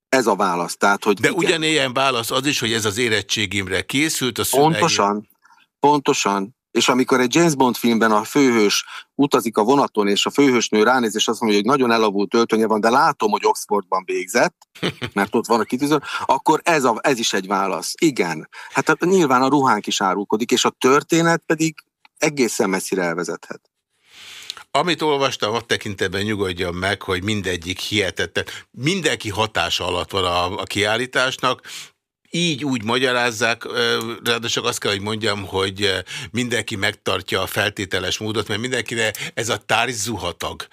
Ez a válasz. Tehát, hogy De igen. ugyanilyen válasz az is, hogy ez az érettségimre készült. A Pontosan, pontosan. És amikor egy James Bond filmben a főhős utazik a vonaton, és a főhősnő ránéz, és azt mondja, hogy nagyon elavult öltönye van, de látom, hogy Oxfordban végzett, mert ott van a kitűző, akkor ez, a, ez is egy válasz. Igen. Hát nyilván a ruhánk is árulkodik, és a történet pedig egészen messzire elvezethet. Amit olvastam, a tekintetben nyugodjon meg, hogy mindegyik hihetetlen. Mindenki hatása alatt van a, a kiállításnak, így úgy magyarázzák, ráadásul azt kell, hogy mondjam, hogy mindenki megtartja a feltételes módot, mert mindenkire ez a tárgy zuhatag,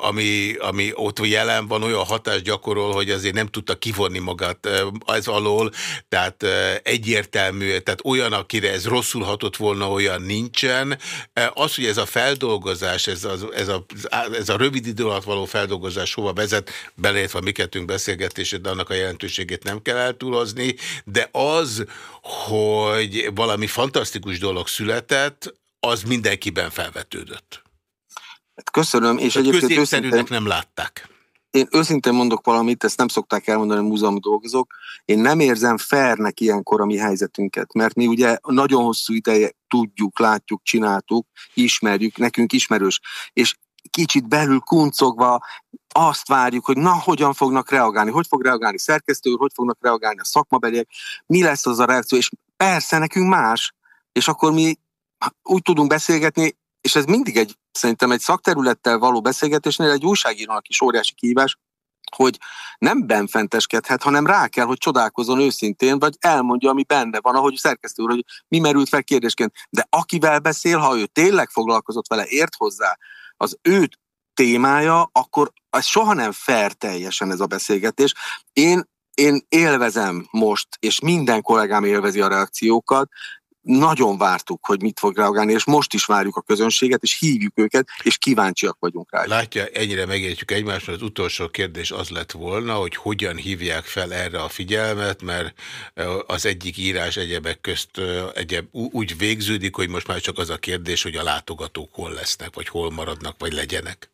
ami, ami ott jelen van, olyan hatást gyakorol, hogy azért nem tudta kivonni magát ez alól, tehát egyértelmű, tehát olyan, akire ez rosszul hatott volna, olyan nincsen. Az, hogy ez a feldolgozás, ez a, ez a, ez a rövid idő alatt való feldolgozás hova vezet, beleértve a mi beszélgetését, de annak a jelentőségét nem kell eltúlozni, de az, hogy valami fantasztikus dolog született, az mindenkiben felvetődött. Hát köszönöm, és Tehát egyébként őszintén, nem látták. Én őszintén mondok valamit, ezt nem szokták elmondani, hogy múzeum dolgozok. Én nem érzem fairnek ilyenkor a mi helyzetünket, mert mi ugye nagyon hosszú ideje tudjuk, látjuk, csináltuk, ismerjük, nekünk ismerős. És kicsit belül kuncogva azt várjuk, hogy na, hogyan fognak reagálni, hogy fog reagálni szerkesztő hogy fognak reagálni a szakmabeliek, mi lesz az a reakció, és persze nekünk más, és akkor mi úgy tudunk beszélgetni, és ez mindig egy, szerintem egy szakterülettel való beszélgetésnél egy újságírónak is óriási kihívás, hogy nem benfenteskedhet, hanem rá kell, hogy csodálkozon őszintén, vagy elmondja, ami benne van, ahogy szerkesztő úr, hogy mi merült fel kérdésként. De akivel beszél, ha ő tényleg foglalkozott vele, ért hozzá, az ő témája, akkor ez soha nem fair teljesen ez a beszélgetés. Én, én élvezem most, és minden kollégám élvezi a reakciókat, nagyon vártuk, hogy mit fog reagálni, és most is várjuk a közönséget, és hívjuk őket, és kíváncsiak vagyunk rá. Látja, ennyire megértjük egymást, mert az utolsó kérdés az lett volna, hogy hogyan hívják fel erre a figyelmet, mert az egyik írás egyebek közt egyeb, úgy végződik, hogy most már csak az a kérdés, hogy a látogatók hol lesznek, vagy hol maradnak, vagy legyenek.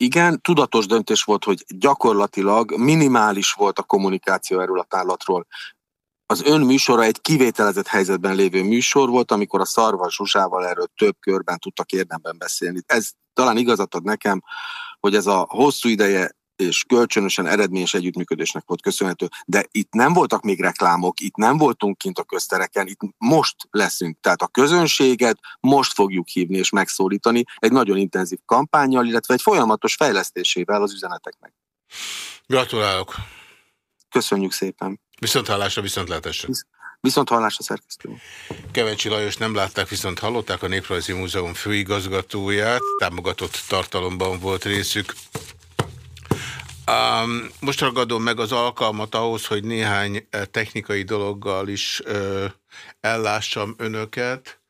Igen, tudatos döntés volt, hogy gyakorlatilag minimális volt a kommunikáció erről a tárlatról az ön műsora egy kivételezett helyzetben lévő műsor volt, amikor a Szarvas Zsuzsával erről több körben tudtak érdemben beszélni. Ez talán igazat ad nekem, hogy ez a hosszú ideje és kölcsönösen eredményes együttműködésnek volt köszönhető, de itt nem voltak még reklámok, itt nem voltunk kint a köztereken, itt most leszünk. Tehát a közönséget most fogjuk hívni és megszólítani egy nagyon intenzív kampányjal, illetve egy folyamatos fejlesztésével az üzeneteknek. Gratulálok! Köszönjük szépen! Viszont hallásra, viszont. Visz, viszont hallásra szerkesztő. Kevencsi Lajos nem látták, viszont hallották a Néprajzi Múzeum főigazgatóját, támogatott tartalomban volt részük. Um, most ragadom meg az alkalmat ahhoz, hogy néhány eh, technikai dologgal is uh, ellássam önöket.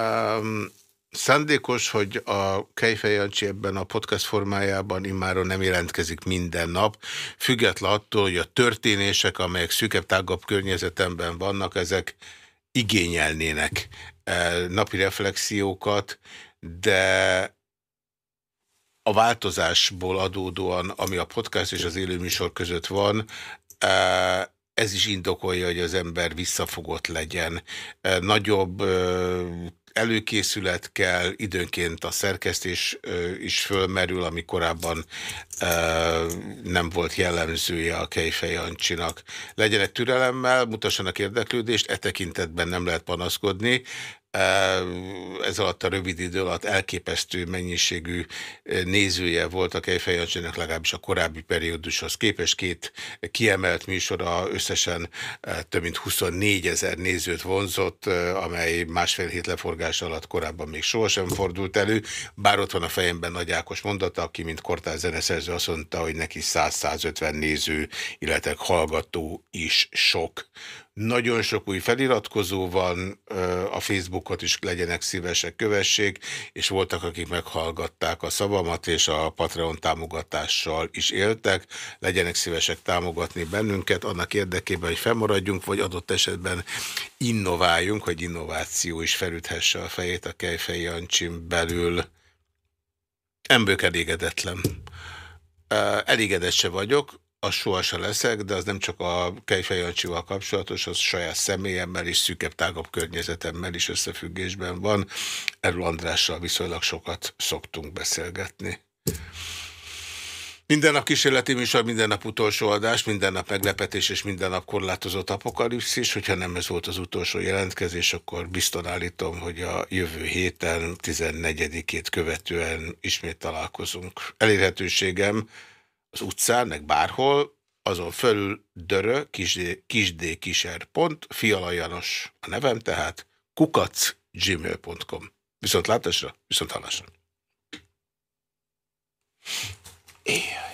Um, Szándékos, hogy a Kejfejancsi ebben a podcast formájában immáron nem jelentkezik minden nap, független attól, hogy a történések, amelyek szűkebb, tágabb környezetemben vannak, ezek igényelnének eh, napi reflexiókat, de a változásból adódóan, ami a podcast és az élőműsor között van, eh, ez is indokolja, hogy az ember visszafogott legyen. Eh, nagyobb előkészület kell, időnként a szerkesztés is fölmerül, ami korábban nem volt jellemzője a Kejfej Jancsinak. Legyenek türelemmel, mutassanak érdeklődést, e tekintetben nem lehet panaszkodni ez alatt a rövid idő alatt elképesztő mennyiségű nézője volt a Kejfejancsének legalábbis a korábbi periódushoz képest. Két kiemelt műsora összesen több mint 24 ezer nézőt vonzott, amely másfél hét leforgás alatt korábban még sohasem fordult elő, bár ott van a fejemben Nagy Ákos mondata, aki mint kortárs zeneszerző azt mondta, hogy neki 100-150 néző, illetve hallgató is sok Nagyon sok új feliratkozó van, a Facebookot is legyenek szívesek, kövessék, és voltak, akik meghallgatták a szavamat, és a Patreon támogatással is éltek. Legyenek szívesek támogatni bennünket, annak érdekében, hogy fennmaradjunk, vagy adott esetben innováljunk, hogy innováció is felüthesse a fejét a Kejfej Jancsin belül. Embők elégedetlen. Elégedett se vagyok, az sohasem leszek, de az nem csak a Kejfejancsival kapcsolatos, az saját személyemmel és szűkebb, tágabb környezetemmel is összefüggésben van. Erről Andrással viszonylag sokat szoktunk beszélgetni. Minden nap kísérleti műsor, minden nap utolsó adás, minden nap meglepetés és minden nap korlátozott apokalipszis. Hogyha nem ez volt az utolsó jelentkezés, akkor bizton állítom, hogy a jövő héten, 14-ét követően ismét találkozunk. Elérhetőségem az utcán, meg bárhol, azon fölül dörö, kisd, kiser pont, Fiala a nevem, tehát kukac gmail.com. Viszont látásra, viszont hallásra. Éjjel.